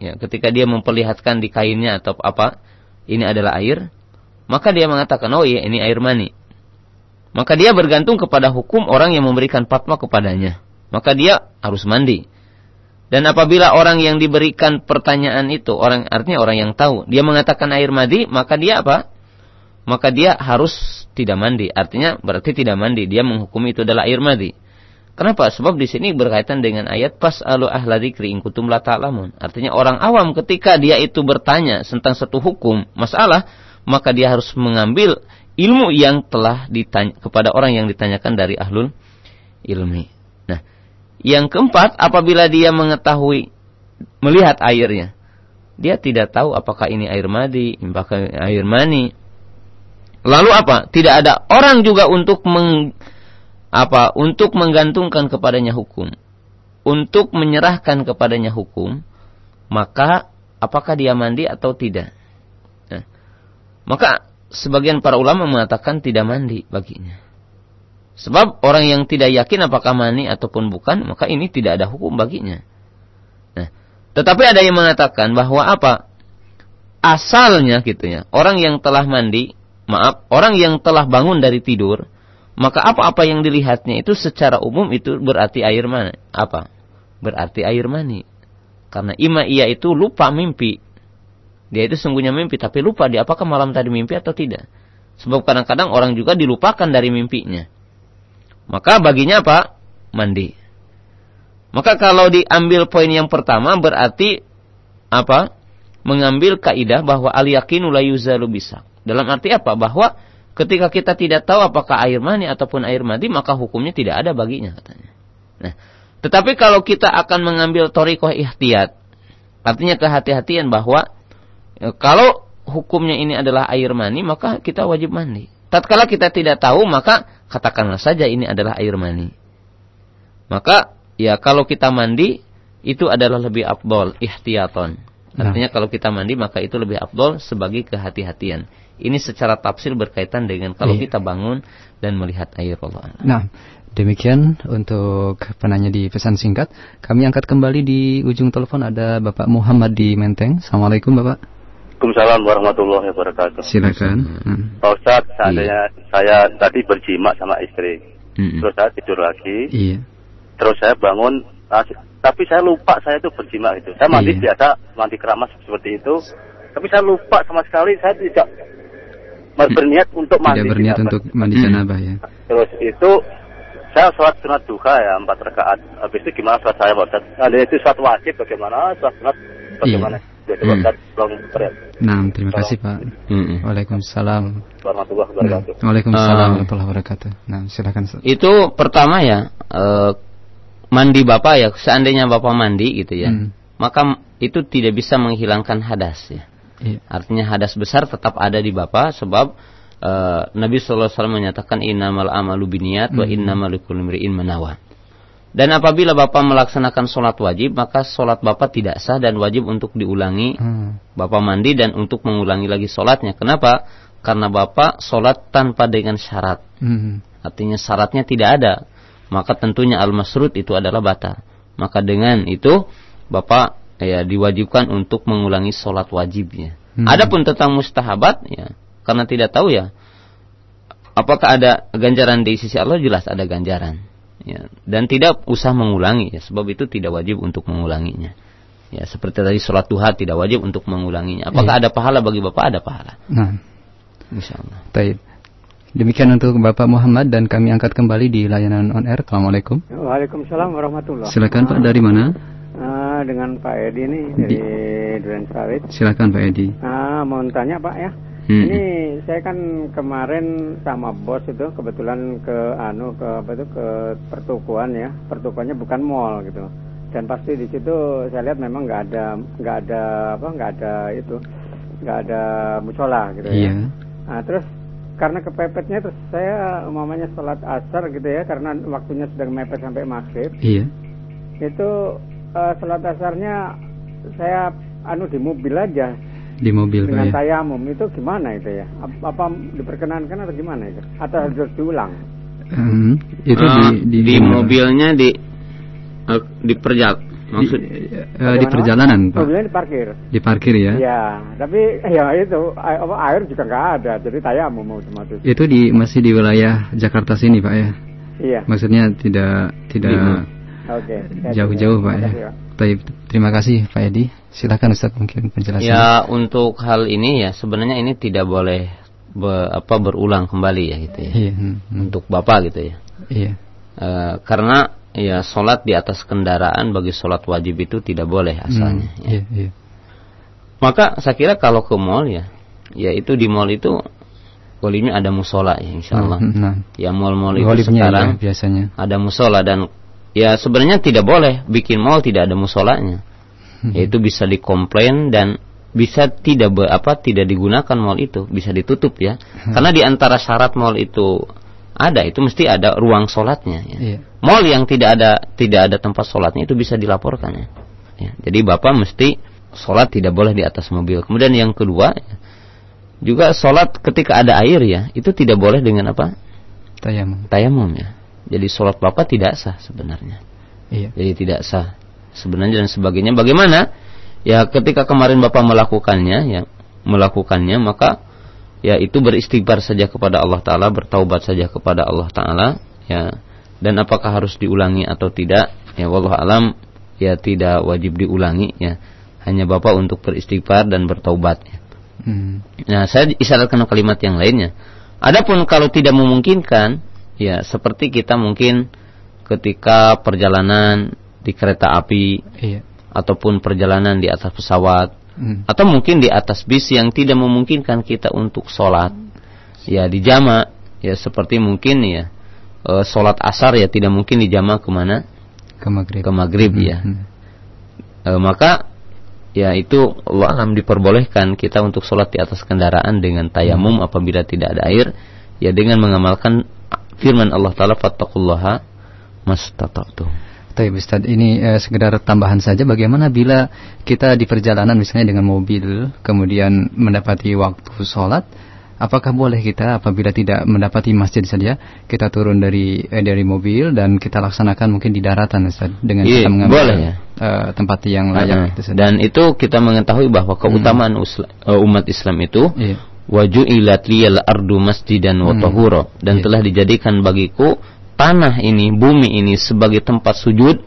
S3: ya ketika dia memperlihatkan di kainnya atau apa, ini adalah air, maka dia mengatakan, oh iya ini air mani. Maka dia bergantung kepada hukum orang yang memberikan fatwa kepadanya. Maka dia harus mandi. Dan apabila orang yang diberikan pertanyaan itu, orang artinya orang yang tahu, dia mengatakan air mandi, maka dia apa? Maka dia harus tidak mandi. Artinya berarti tidak mandi. Dia menghukumi itu adalah air mandi. Kenapa? Sebab di sini berkaitan dengan ayat pas alu ahla dzikri la ta'lamun. Artinya orang awam ketika dia itu bertanya tentang satu hukum, masalah, maka dia harus mengambil ilmu yang telah ditanya kepada orang yang ditanyakan dari ahlul ilmi. Nah, yang keempat, apabila dia mengetahui melihat airnya, dia tidak tahu apakah ini air madi, apakah air mani. Lalu apa? Tidak ada orang juga untuk meng, apa? Untuk menggantungkan kepadanya hukum, untuk menyerahkan kepadanya hukum, maka apakah dia mandi atau tidak? Maka sebagian para ulama mengatakan tidak mandi baginya. Sebab orang yang tidak yakin apakah mani ataupun bukan, maka ini tidak ada hukum baginya. Nah, tetapi ada yang mengatakan bahwa apa? Asalnya gitu ya. Orang yang telah mandi, maaf, orang yang telah bangun dari tidur, maka apa-apa yang dilihatnya itu secara umum itu berarti air mani. Apa? Berarti air mani. Karena ima ia itu lupa mimpi. Dia itu sungguhnya mimpi, tapi lupa dia apakah malam tadi mimpi atau tidak. Sebab kadang-kadang orang juga dilupakan dari mimpinya. Maka baginya apa? Mandi. Maka kalau diambil poin yang pertama berarti apa? Mengambil kaidah bahwa al yakinu la yuzalu bisa. Dalam arti apa? Bahwa ketika kita tidak tahu apakah air mani ataupun air mandi, maka hukumnya tidak ada baginya katanya. Nah, tetapi kalau kita akan mengambil torikoh ihtiyat, artinya kehati-hatian bahwa e, kalau hukumnya ini adalah air mani, maka kita wajib mandi. Tatkala kita tidak tahu, maka katakanlah saja ini adalah air mani. Maka ya kalau kita mandi itu adalah lebih afdol ihtiyaton.
S2: Nah.
S3: Artinya kalau kita mandi maka itu lebih afdol sebagai kehati-hatian. Ini secara tafsir berkaitan dengan kalau
S2: Iya.
S3: kita bangun dan melihat air Allah.
S2: Nah, demikian untuk penanya di pesan singkat. Kami angkat kembali di ujung telepon ada Bapak Muhammad di Menteng. Assalamualaikum Bapak.
S6: Waalaikumsalam warahmatullahi wabarakatuh.
S2: Silakan. Hmm.
S6: Pak Ustadz, seandainya saya tadi berjima sama istri,
S3: Mm-mm.
S6: terus saya tidur lagi,
S2: Iya.
S6: terus saya bangun, ah, tapi saya lupa saya itu berjima itu. Saya mandi
S2: Iya.
S6: biasa, mandi keramas seperti itu, tapi saya lupa sama sekali, saya tidak berniat untuk mandi.
S2: Tidak berniat untuk mandi
S3: Hmm.
S2: janabah ya.
S6: Terus itu saya sholat sunat duha ya empat rakaat. Habis itu gimana sholat saya Pak Ustadz? Ada itu sholat wajib bagaimana? Sholat sunat bagaimana? Jadi Pak
S3: Hmm.
S2: Nah, terima kasih Pak.
S3: Mm-mm.
S2: Waalaikumsalam.
S6: warahmatullahi
S2: Nah. Waalaikumsalam
S3: Ah.
S2: warahmatullahi wabarakatuh. Nah, silakan.
S3: Itu pertama ya eh, mandi bapak ya seandainya bapak mandi gitu ya,
S2: Hmm.
S3: maka itu tidak bisa menghilangkan hadas ya.
S2: Iya.
S3: Artinya hadas besar tetap ada di bapak sebab eh, Nabi Sallallahu Alaihi Wasallam menyatakan innamal amalu biniat wa
S2: Hmm.
S3: innamal likulli imri'in manawa. Dan apabila bapak melaksanakan sholat wajib, maka sholat bapak tidak sah dan wajib untuk diulangi.
S2: Hmm.
S3: Bapak mandi dan untuk mengulangi lagi sholatnya. Kenapa? Karena bapak sholat tanpa dengan syarat.
S2: Hmm.
S3: Artinya syaratnya tidak ada. Maka tentunya al-masrud itu adalah batal. Maka dengan itu Bapak ya diwajibkan untuk mengulangi sholat wajibnya.
S2: Hmm.
S3: Adapun tentang mustahabat ya karena tidak tahu ya apakah ada ganjaran di sisi Allah jelas ada ganjaran. Ya, dan tidak usah mengulangi ya sebab itu tidak wajib untuk mengulanginya. Ya seperti tadi sholat duha tidak wajib untuk mengulanginya. Apakah
S2: Iya.
S3: ada pahala bagi Bapak? Ada pahala.
S2: Nah,
S3: Insyaallah.
S2: baik. Demikian untuk Bapak Muhammad dan kami angkat kembali di layanan on air. Assalamualaikum.
S7: Waalaikumsalam warahmatullah.
S2: Silakan Pak dari mana?
S7: Ah, dengan Pak Edi nih dari Duren Sawit.
S2: Silakan Pak Edi.
S7: Ah, mau tanya Pak ya.
S3: Hmm.
S7: Ini saya kan kemarin sama bos itu kebetulan ke anu ke apa itu ke pertukuan ya. Pertukuannya bukan mall gitu. Dan pasti di situ saya lihat memang nggak ada nggak ada apa nggak ada itu nggak ada musola gitu ya.
S2: Iya.
S7: Nah, terus karena kepepetnya terus saya umpamanya sholat asar gitu ya karena waktunya sudah mepet sampai maghrib
S2: Iya.
S7: itu eh, sholat asarnya saya anu di mobil aja
S2: Di mobil Pak
S7: dengan
S2: ya.
S7: tayamum itu gimana itu ya Ap- apa diperkenankan atau gimana itu atau harus diulang
S2: Hmm, itu
S3: Ah,
S2: di di,
S3: mobilnya di eh, di perjal maksud
S2: di, eh, di perjalanan Pak.
S7: mobilnya diparkir
S2: Di parkir ya.
S7: ya tapi ya itu apa, air juga nggak ada jadi tayamum otomatis
S2: Itu di masih di wilayah Jakarta sini Pak ya.
S7: iya
S2: Maksudnya tidak tidak
S7: oke
S2: jauh-jauh Pak ya.
S7: Makasih, Pak.
S2: Baik, terima kasih Pak Edi. Silakan Ustaz mungkin penjelasan.
S3: Ya untuk hal ini ya sebenarnya ini tidak boleh be- apa berulang kembali ya gitu ya.
S2: Iya. hmm, hmm.
S3: Untuk bapak gitu ya.
S2: Iya.
S3: Eh, karena ya sholat di atas kendaraan bagi sholat wajib itu tidak boleh asalnya.
S2: Hmm,
S3: ya.
S2: Iya, iya.
S3: Maka saya kira kalau ke mall ya, ya itu di mall itu golibnya ada musola ya insya Allah.
S2: Hmm, Nah,
S3: Ya mall-mall itu
S2: golibnya
S3: sekarang
S2: ya, biasanya.
S3: ada musola dan ya sebenarnya tidak boleh bikin mall tidak ada musolanya.
S2: Hmm.
S3: Yaitu bisa dikomplain dan bisa tidak be- apa tidak digunakan mall itu, bisa ditutup ya.
S2: Hmm.
S3: Karena di antara syarat mall itu ada itu mesti ada ruang sholatnya ya.
S2: Iya.
S3: Mall yang tidak ada tidak ada tempat sholatnya itu bisa dilaporkan ya. Ya, jadi bapak mesti sholat tidak boleh di atas mobil. Kemudian yang kedua juga sholat ketika ada air ya itu tidak boleh dengan apa
S2: Tayamum.
S3: tayamum ya. Jadi sholat bapak tidak sah sebenarnya.
S2: Iya.
S3: Jadi tidak sah sebenarnya dan sebagainya. Bagaimana? Ya ketika kemarin bapak melakukannya ya melakukannya maka ya itu beristighfar saja kepada Allah Taala bertaubat saja kepada Allah Taala ya dan apakah harus diulangi atau tidak ya wallah alam ya tidak wajib diulangi ya hanya bapak untuk beristighfar dan bertaubat ya.
S2: Hmm.
S3: Nah, saya isyaratkan kalimat yang lainnya. Adapun kalau tidak memungkinkan, ya seperti kita mungkin ketika perjalanan di kereta api
S2: Iya.
S3: ataupun perjalanan di atas pesawat
S2: Hmm.
S3: atau mungkin di atas bis yang tidak memungkinkan kita untuk sholat, ya di jama, ya seperti mungkin ya eh, sholat asar ya tidak mungkin di jama ke mana
S2: Ke maghrib.
S3: ke maghrib
S2: Hmm,
S3: ya.
S2: hmm.
S3: E, maka ya itu Allah alam diperbolehkan kita untuk sholat di atas kendaraan dengan tayamum apabila tidak ada air ya dengan mengamalkan firman Allah taala fattaqullaha mastata'tum.
S2: Tapi Ustaz, ini eh, sekedar tambahan saja bagaimana bila kita di perjalanan misalnya dengan mobil kemudian mendapati waktu sholat apakah boleh kita apabila tidak mendapati masjid saja kita turun dari eh, dari mobil dan kita laksanakan mungkin di daratan Ustaz dengan
S3: Iya,
S2: kita mengambil
S3: boleh ya.
S2: eh, tempat yang layak
S3: Heeh.
S2: itu Ustaz.
S3: Dan itu kita mengetahui bahwa keutamaan usla- eh, umat Islam itu
S2: Iya.
S3: waju'ilat liyal ardu masjidan wa
S2: Hmm.
S3: tahura dan
S2: Iya.
S3: telah dijadikan bagiku tanah ini, bumi ini sebagai tempat sujud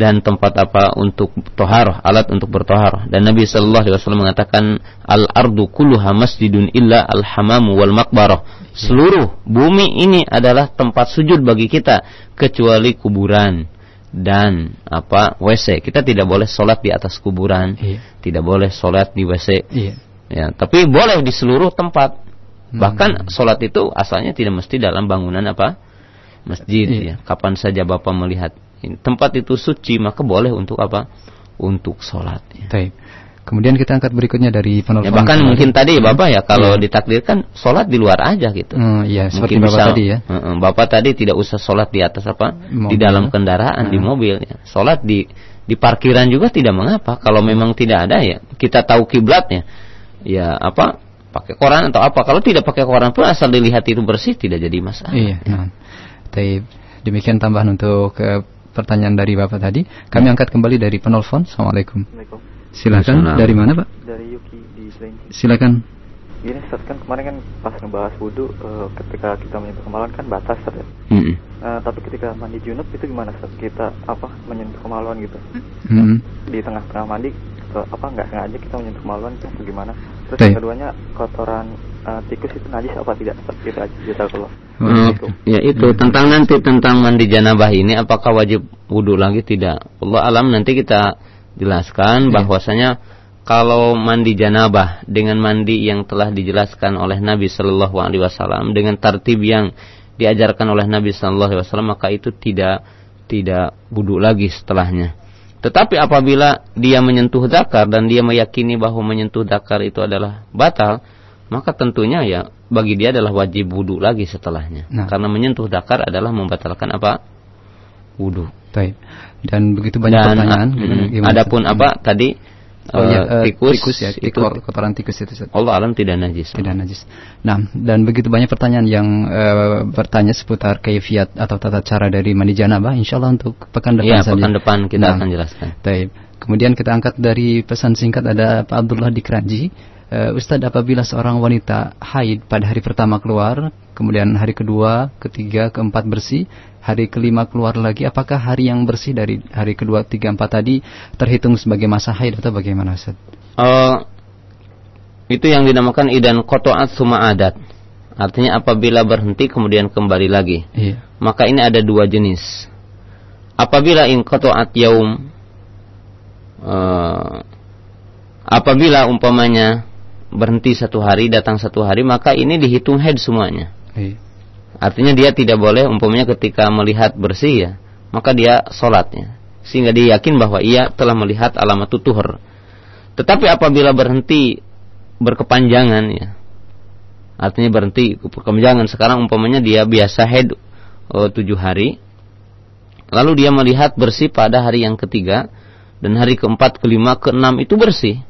S3: dan tempat apa untuk toharoh, alat untuk bertoharoh. Dan Nabi Shallallahu Alaihi Wasallam mengatakan al ardu kulluha masjidun illa al hamamu wal makbarah. Seluruh bumi ini adalah tempat sujud bagi kita kecuali kuburan dan apa WC. Kita tidak boleh sholat di atas kuburan,
S2: Iya.
S3: tidak boleh sholat di WC.
S2: Iya.
S3: Ya, tapi boleh di seluruh tempat.
S2: Hmm.
S3: Bahkan sholat itu asalnya tidak mesti dalam bangunan apa masjid.
S2: Iya.
S3: Ya. Kapan saja bapak melihat tempat itu suci maka boleh untuk apa? Untuk sholat. Ya.
S2: Baik. Kemudian kita angkat berikutnya dari penelpon.
S3: Ya, bahkan mungkin tadi
S2: Hmm.
S3: bapak ya kalau
S2: Iya.
S3: ditakdirkan sholat di luar aja gitu.
S2: Hmm, iya, seperti
S3: Mungkin
S2: Bapak
S3: bisa,
S2: tadi ya.
S3: Heeh, bapak tadi tidak usah sholat di atas apa di
S2: Mobil.
S3: dalam kendaraan di
S2: Hmm.
S3: mobil. Ya. Sholat di di parkiran juga tidak mengapa kalau memang tidak ada ya kita tahu kiblatnya ya apa pakai koran atau apa kalau tidak pakai koran pun asal dilihat itu bersih tidak jadi masalah.
S2: Iya. Nah. Baik. Demikian tambahan untuk eh, pertanyaan dari Bapak tadi. Kami angkat kembali dari penelpon. Assalamualaikum.
S8: Assalamualaikum.
S2: Silakan.
S3: Assalamualaikum.
S2: Dari mana, Pak?
S8: Dari Yuki di Selinci.
S2: Silakan.
S8: Gini, Ustaz, kan kemarin kan pas ngebahas wudhu, eh, ketika kita menyentuh kemaluan kan batas, Ustaz, ya.
S3: Mm-mm.
S8: Eh, tapi ketika mandi junub itu gimana, Ustaz? Kita apa menyentuh kemaluan gitu?
S2: Hmm.
S8: Di tengah-tengah mandi, apa nggak sengaja kita menyentuh kemaluan itu gimana? Terus yang keduanya kotoran eh, tikus itu najis apa tidak? Ustaz? Gitu aja, jazakallah.
S3: Ya itu tentang nanti tentang mandi janabah ini apakah wajib wudhu lagi tidak? Allah alam nanti kita jelaskan bahwasanya kalau mandi janabah dengan mandi yang telah dijelaskan oleh Nabi Shallallahu Alaihi Wasallam dengan tertib yang diajarkan oleh Nabi Shallallahu Alaihi Wasallam maka itu tidak tidak wudhu lagi setelahnya. Tetapi apabila dia menyentuh dakar dan dia meyakini bahwa menyentuh dakar itu adalah batal, maka tentunya ya bagi dia adalah wajib wudhu lagi setelahnya.
S2: Nah.
S3: Karena menyentuh dakar adalah membatalkan apa? Wudhu.
S2: Baik. Dan begitu banyak
S3: Dan
S2: pertanyaan.
S3: mm,
S2: gimana- gimana,
S3: adapun apa tadi
S2: Oh, iya,
S3: eh,
S2: eh,
S3: tikus,
S2: tikus ya,
S3: itu
S2: kotoran tikus itu.
S3: Allah alam tidak najis.
S2: Tidak najis. Nah, dan begitu banyak pertanyaan yang eh, bertanya seputar kaifiat atau tata cara dari mandi janabah, insya Allah untuk pekan depan
S3: Iya,
S2: saja.
S3: pekan depan kita
S2: Nah,
S3: akan jelaskan.
S2: Baik. Kemudian kita angkat dari pesan singkat ada Pak Abdullah di Kranji. Eh, Ustadz apabila seorang wanita haid pada hari pertama keluar, kemudian hari kedua, ketiga, keempat bersih, hari kelima keluar lagi, apakah hari yang bersih dari hari kedua, tiga, empat tadi terhitung sebagai masa haid atau bagaimana Ustaz?
S3: Eh, itu yang dinamakan idan kotoat suma adat. Artinya apabila berhenti kemudian kembali lagi.
S2: Iya.
S3: Maka ini ada dua jenis. Apabila in kotoat yaum, eh, apabila umpamanya berhenti satu hari, datang satu hari, maka ini dihitung haid semuanya.
S2: Iya.
S3: Artinya dia tidak boleh umpamanya ketika melihat bersih ya, maka dia sholatnya. Sehingga dia yakin bahwa ia telah melihat alamat tutuhur. Tetapi apabila berhenti berkepanjangan ya, artinya berhenti berkepanjangan sekarang umpamanya dia biasa head eh, tujuh hari, lalu dia melihat bersih pada hari yang ketiga dan hari keempat, kelima, keenam itu bersih,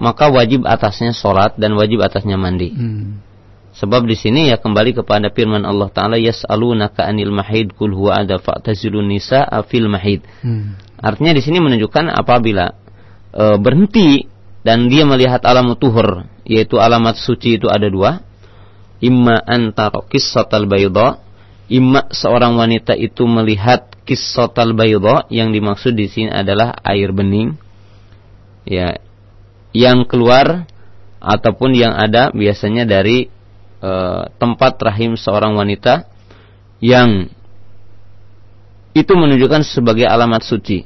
S3: maka wajib atasnya sholat dan wajib atasnya mandi.
S2: Hmm.
S3: Sebab di sini ya kembali kepada firman Allah Taala yas'alunaka anil mahid kul huwa ada fa'tazilun nisaa fil mahid.
S2: Hmm.
S3: Artinya di sini menunjukkan apabila e, berhenti dan dia melihat alamat tuhur yaitu alamat suci itu ada dua. Imma antara qissatal bayda, imma seorang wanita itu melihat qissatal bayda yang dimaksud di sini adalah air bening. Ya, yang keluar ataupun yang ada biasanya dari e, tempat rahim seorang wanita yang itu menunjukkan sebagai alamat suci.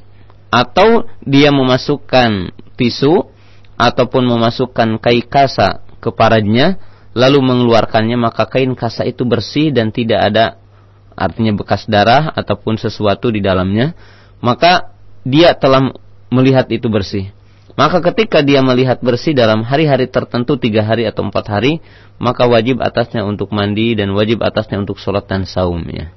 S3: Atau dia memasukkan tisu ataupun memasukkan kain kasa ke paradnya lalu mengeluarkannya maka kain kasa itu bersih dan tidak ada artinya bekas darah ataupun sesuatu di dalamnya maka dia telah melihat itu bersih Maka ketika dia melihat bersih dalam hari-hari tertentu tiga hari atau empat hari, maka wajib atasnya untuk mandi dan wajib atasnya untuk sholat dan saum ya.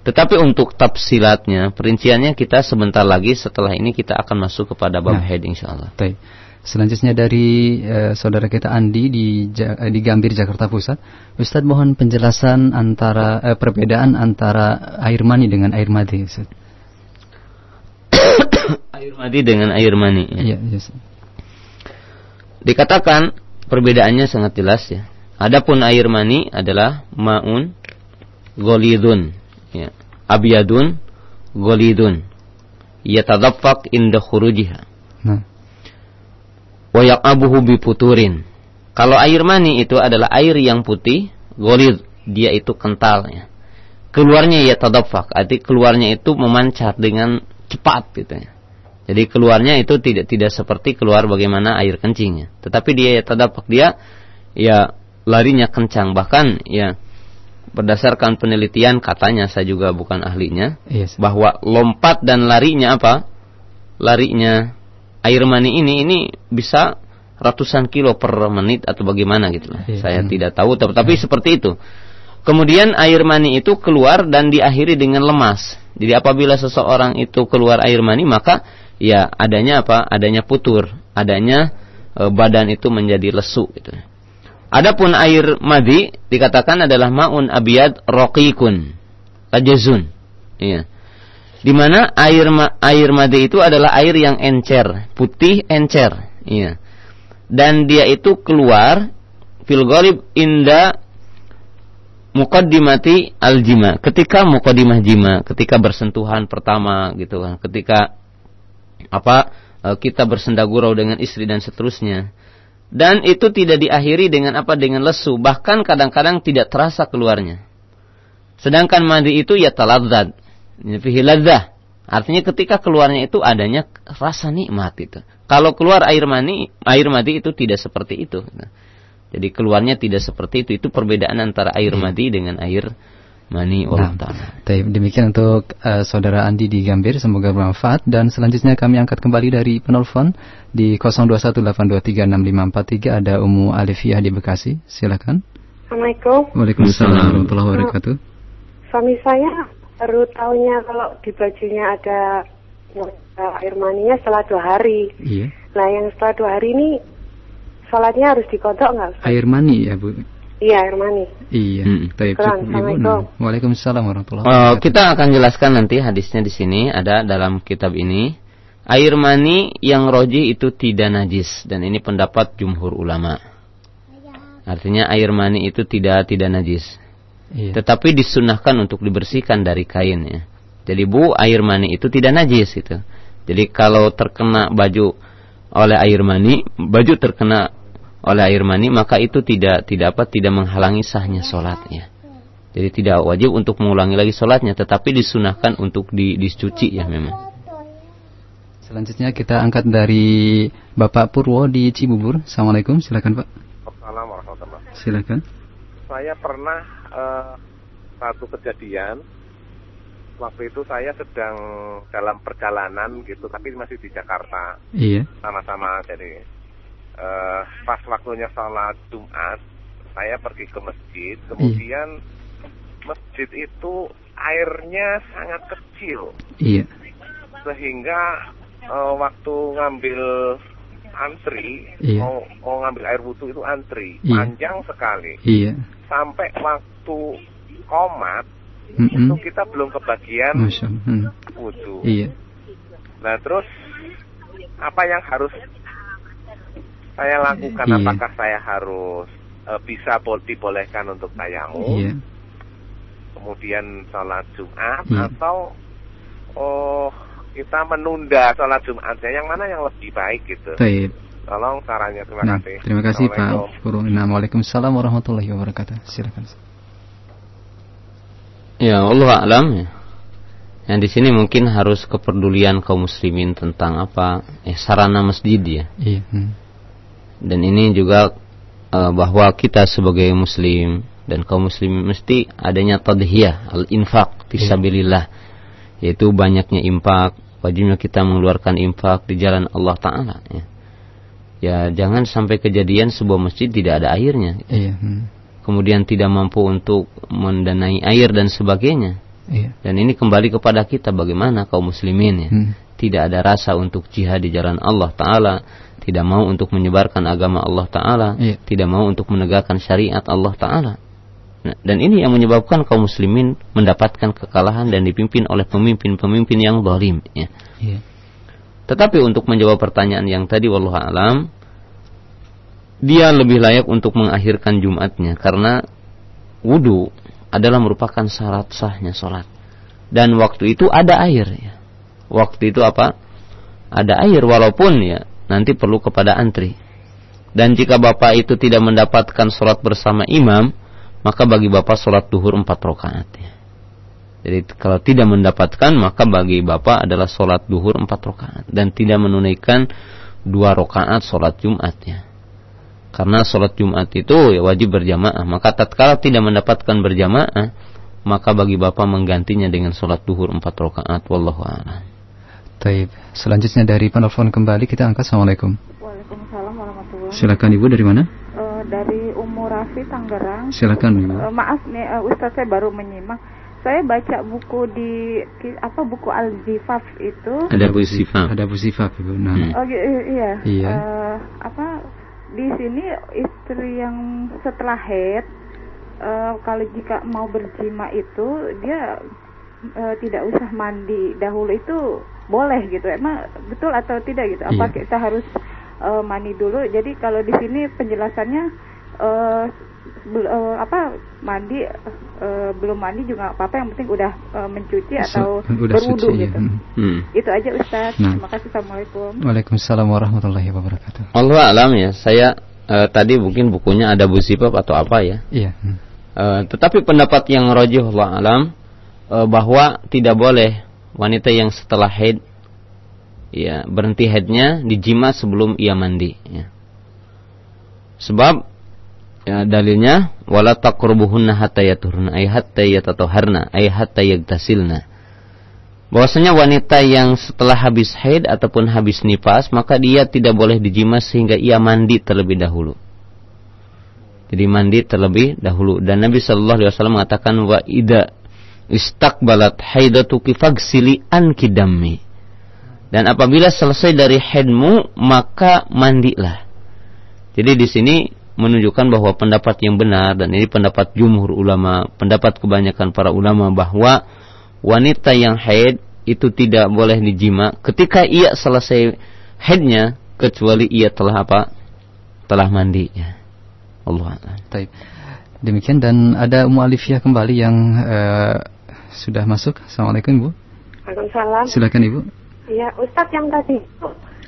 S3: Tetapi untuk tafsilatnya, perinciannya kita sebentar lagi setelah ini kita akan masuk kepada bab
S2: Nah.
S3: head insyaallah.
S2: Baik. Selanjutnya dari eh, saudara kita Andi di Ja- eh, di Gambir Jakarta Pusat. Ustadz mohon penjelasan antara eh, perbedaan antara air mani dengan air madi. Ustaz.
S3: Air madi dengan air mani. ya.
S2: Iya, iya, Ustaz.
S3: Dikatakan perbedaannya sangat jelas ya. Adapun air mani adalah maun golidun, ya. Abiyadun golidun. Yatadaffaq inda khurujiha.
S2: Nah.
S3: Wa yaqabuhu biputurin. Kalau air mani itu adalah air yang putih, golid, dia itu kental ya. Keluarnya ya tadaffaq, arti keluarnya itu memancar dengan cepat gitu ya. Jadi keluarnya itu tidak tidak seperti keluar bagaimana air kencingnya. Tetapi dia ya tadaffaq dia ya larinya kencang bahkan ya berdasarkan penelitian katanya saya juga bukan ahlinya
S2: Iya, Ustaz.
S3: bahwa lompat dan larinya apa? Larinya air mani ini ini bisa ratusan kilo per menit atau bagaimana gitu lah.
S2: Iya.
S3: Saya
S2: Hmm.
S3: tidak tahu tapi, tapi seperti itu. Kemudian air mani itu keluar dan diakhiri dengan lemas. Jadi apabila seseorang itu keluar air mani maka ya adanya apa? Adanya putur, adanya e, badan itu menjadi lesu gitu. Adapun air madi dikatakan adalah maun abiyad roqiqun lajazun. Iya. Di mana air ma- air madi itu adalah air yang encer, putih encer. Iya. Dan dia itu keluar fil inda muqaddimati al-jima. Ketika muqaddimah jima, ketika bersentuhan pertama gitu kan, ketika apa eh, kita bersendagurau dengan istri dan seterusnya. Dan itu tidak diakhiri dengan apa dengan lesu, bahkan kadang-kadang tidak terasa keluarnya. Sedangkan mandi itu ya taladzat, fihi ladzah. Artinya ketika keluarnya itu adanya rasa nikmat itu. Kalau keluar air mani, air madi itu tidak seperti itu. Jadi keluarnya tidak seperti itu. Itu perbedaan antara air madi dengan air mani Allah
S2: Nah. Baik, demikian untuk eh, saudara Andi di Gambir, semoga bermanfaat dan selanjutnya kami angkat kembali dari penelpon di 0218236543 ada Umu Alifiyah di Bekasi. Silakan.
S9: Assalamualaikum.
S2: Waalaikumsalam warahmatullahi wabarakatuh.
S9: Suami saya baru tahunya kalau di bajunya ada ada air maninya setelah dua hari.
S2: Iya.
S9: Nah yang setelah dua hari ini sholatnya harus dikodok nggak? Ustaz?
S2: Air mani ya, Bu.
S9: Iya air mani.
S2: Iya. Baik,
S9: Kurang,
S2: cukup, Ibu. Nah, Waalaikumsalam warahmatullahi
S3: Oh,
S2: wabarakatuh.
S3: kita akan jelaskan nanti hadisnya di sini ada dalam kitab ini. Air mani yang roji itu tidak najis dan ini pendapat jumhur ulama. Artinya air mani itu tidak tidak najis.
S2: Iya.
S3: Tetapi disunahkan untuk dibersihkan dari kain ya. Jadi bu air mani itu tidak najis itu. Jadi kalau terkena baju oleh air mani, baju terkena oleh air mani maka itu tidak tidak apa tidak menghalangi sahnya sholatnya. Jadi tidak wajib untuk mengulangi lagi sholatnya, tetapi disunahkan untuk di, dicuci ya memang.
S2: Selanjutnya kita angkat dari Bapak Purwo di Cibubur. Assalamualaikum, silakan Pak.
S10: Assalamualaikum warahmatullahi
S2: Silakan.
S10: Saya pernah eh, satu kejadian waktu itu saya sedang dalam perjalanan gitu, tapi masih di Jakarta
S2: Iya.
S10: sama-sama. Jadi eh, pas waktunya sholat Jumat, saya pergi ke masjid, kemudian masjid itu airnya sangat kecil
S2: Iya.
S10: sehingga eh, waktu ngambil antri
S2: Iya.
S10: mau mau ngambil air wudhu itu antri
S2: Iya.
S10: panjang sekali
S2: Iya.
S10: sampai waktu komat
S2: Mm-mm.
S10: itu kita belum kebagian.
S2: Hmm.
S10: wudhu
S2: Iya.
S10: nah terus apa yang harus saya lakukan
S2: Iya.
S10: apakah saya harus eh, bisa bol- dibolehkan untuk tayamum
S2: Iya.
S10: kemudian sholat Jumat
S2: Iya.
S10: atau oh kita menunda sholat Jumatnya yang mana yang lebih baik gitu
S2: Baik.
S10: tolong sarannya terima
S2: Nah,
S10: kasih
S2: terima kasih. Pak Purwo. Nah, Waalaikumsalam warahmatullahi wabarakatuh. Silakan.
S3: Ya Allah alam ya. Yang di sini mungkin harus kepedulian kaum muslimin tentang apa eh, sarana masjid ya.
S2: Iya. Hmm.
S3: Dan ini juga eh, bahwa kita sebagai muslim dan kaum muslim mesti adanya tadhiyah al-infaq
S2: Iya.
S3: fisabilillah yaitu banyaknya infak wajibnya kita mengeluarkan infak di jalan Allah Taala. Ya. ya jangan sampai kejadian sebuah masjid tidak ada airnya.
S2: Iya. Hmm.
S3: Kemudian tidak mampu untuk mendanai air dan sebagainya.
S2: Iya.
S3: Dan ini kembali kepada kita bagaimana kaum muslimin ya.
S2: Hmm.
S3: Tidak ada rasa untuk jihad di jalan Allah Ta'ala. Tidak mau untuk menyebarkan agama Allah Ta'ala.
S2: Iya.
S3: Tidak mau untuk menegakkan syariat Allah Ta'ala. Nah, dan ini yang menyebabkan kaum muslimin mendapatkan kekalahan dan dipimpin oleh pemimpin-pemimpin yang zalim. Ya.
S2: Iya.
S3: Tetapi untuk menjawab pertanyaan yang tadi, wallahu alam, dia lebih layak untuk mengakhirkan Jumatnya karena wudhu adalah merupakan syarat sahnya sholat. Dan waktu itu ada air. Ya. Waktu itu apa? Ada air walaupun ya nanti perlu kepada antri. Dan jika bapak itu tidak mendapatkan sholat bersama imam, maka bagi bapak sholat duhur empat rakaat. Ya. Jadi kalau tidak mendapatkan, maka bagi bapak adalah sholat duhur empat rakaat dan tidak menunaikan dua rakaat sholat Jumat ya. Karena sholat Jumat itu ya wajib berjamaah. Maka tatkala tidak mendapatkan berjamaah, maka bagi bapak menggantinya dengan sholat duhur empat rakaat. Wallahu a'lam.
S2: Taib. Selanjutnya dari penelpon kembali kita angkat. Assalamualaikum.
S11: Waalaikumsalam warahmatullahi
S2: Silakan Ibu dari mana?
S11: Eh, dari Umur Rafi Tangerang.
S2: Silakan, Ibu.
S11: Eh, maaf nih uh, Ustaz saya baru menyimak. Saya baca buku di apa buku Al Zifaf itu.
S3: Ada Bu Sifam.
S2: Ada Bu Sifaf Ibu. Nah.
S3: Hmm.
S11: Oh iya.
S2: Iya.
S11: Eh, apa di sini istri yang setelah head eh, kalau jika mau berjima itu dia eh, tidak usah mandi dahulu itu boleh gitu. Emang betul atau tidak gitu? Apa
S2: Iya.
S11: kita harus eh, mandi dulu? Jadi kalau di sini penjelasannya eh, bel- eh, apa mandi eh, belum mandi juga nggak apa-apa yang penting udah eh, mencuci atau
S2: Udah
S11: berwudu
S2: suci, ya.
S11: gitu.
S2: Hmm.
S3: Hmm.
S11: Itu aja Ustaz.
S2: Nah.
S11: Terima kasih. Assalamualaikum.
S2: Waalaikumsalam warahmatullahi wabarakatuh.
S3: Allah alam ya, saya eh, tadi mungkin bukunya ada Bu Sifab atau apa ya.
S2: Iya. Hmm.
S3: Eh, tetapi pendapat yang rajih Allah alam eh, bahwa tidak boleh wanita yang setelah haid ya berhenti haidnya dijima sebelum ia mandi ya. Sebab ya, dalilnya wala taqrubuhunna hatta yaturna ay hatta yatataharna ay hatta yagtasilna. Bahwasanya wanita yang setelah habis haid ataupun habis nifas maka dia tidak boleh dijima sehingga ia mandi terlebih dahulu. Jadi mandi terlebih dahulu dan Nabi Shallallahu Alaihi Wasallam mengatakan wa ida istakbalat haidatuki fagsili anki. Dan apabila selesai dari haidmu maka mandilah. Jadi di sini menunjukkan bahwa pendapat yang benar dan ini pendapat jumhur ulama, pendapat kebanyakan para ulama bahwa wanita yang haid itu tidak boleh dijima ketika ia selesai haidnya kecuali ia telah apa? Telah mandi ya. Allah.
S2: Demikian dan ada Umu Alifia kembali yang eh, sudah masuk. Assalamualaikum Ibu.
S9: Waalaikumsalam.
S2: Silakan Ibu.
S9: Iya, Ustadz yang tadi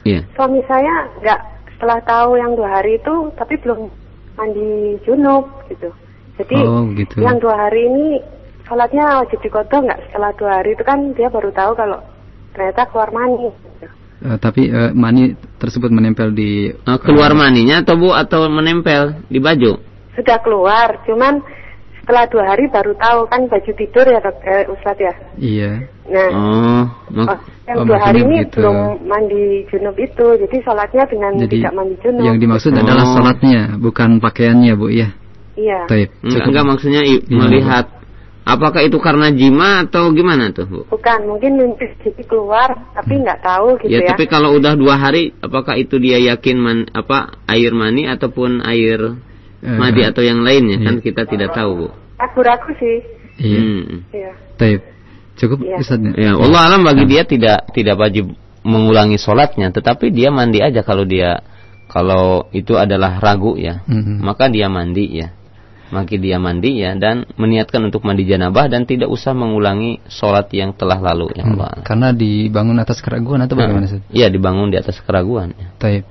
S3: Iya.
S9: suami saya nggak setelah tahu yang dua hari itu, tapi belum mandi junub gitu. Jadi
S2: Oh, gitu.
S9: yang dua hari ini sholatnya wajib dikodok nggak setelah dua hari itu kan dia baru tahu kalau ternyata keluar mani. gitu.
S2: Eh, tapi eh, mani tersebut menempel di
S3: Eh, keluar maninya atau bu atau menempel di baju?
S9: Sudah keluar, cuman setelah dua hari baru tahu kan baju tidur ya dok, eh, Ustadz ya.
S2: Iya.
S9: Nah,
S3: Oh, mak-
S9: oh, yang
S2: oh,
S9: dua hari ini
S2: begitu.
S9: belum mandi junub itu, jadi sholatnya dengan
S2: Jadi
S9: tidak mandi junub.
S2: yang dimaksud adalah
S3: Oh.
S2: salatnya, bukan pakaiannya, Bu. Iya.
S9: Iya.
S2: Taib.
S3: enggak, enggak maksudnya i-
S2: Iya,
S3: melihat apakah itu karena jima atau gimana tuh bu?
S9: Bukan, mungkin mimpi jadi keluar, tapi nggak tahu gitu
S3: Ya,
S9: ya.
S3: tapi kalau udah dua hari, apakah itu dia yakin man, apa air mani ataupun air madi atau yang lainnya kan
S2: iya.
S3: kita tidak tahu bu.
S9: Ragu-ragu sih.
S2: Iya.
S3: Hmm.
S9: Iya.
S2: Taib. Cukup
S9: Iya.
S2: Ustaz.
S3: Ya, Allah alam bagi dia tidak tidak wajib mengulangi sholatnya, tetapi dia mandi aja kalau dia kalau itu adalah ragu ya,
S2: Mhm.
S3: maka dia mandi ya, maka dia mandi ya dan meniatkan untuk mandi janabah dan tidak usah mengulangi sholat yang telah lalu ya
S2: Hmm,
S3: Allah.
S2: Karena dibangun atas keraguan atau bagaimana Ustaz?
S3: Iya dibangun di atas keraguan. Ya.
S2: Taib.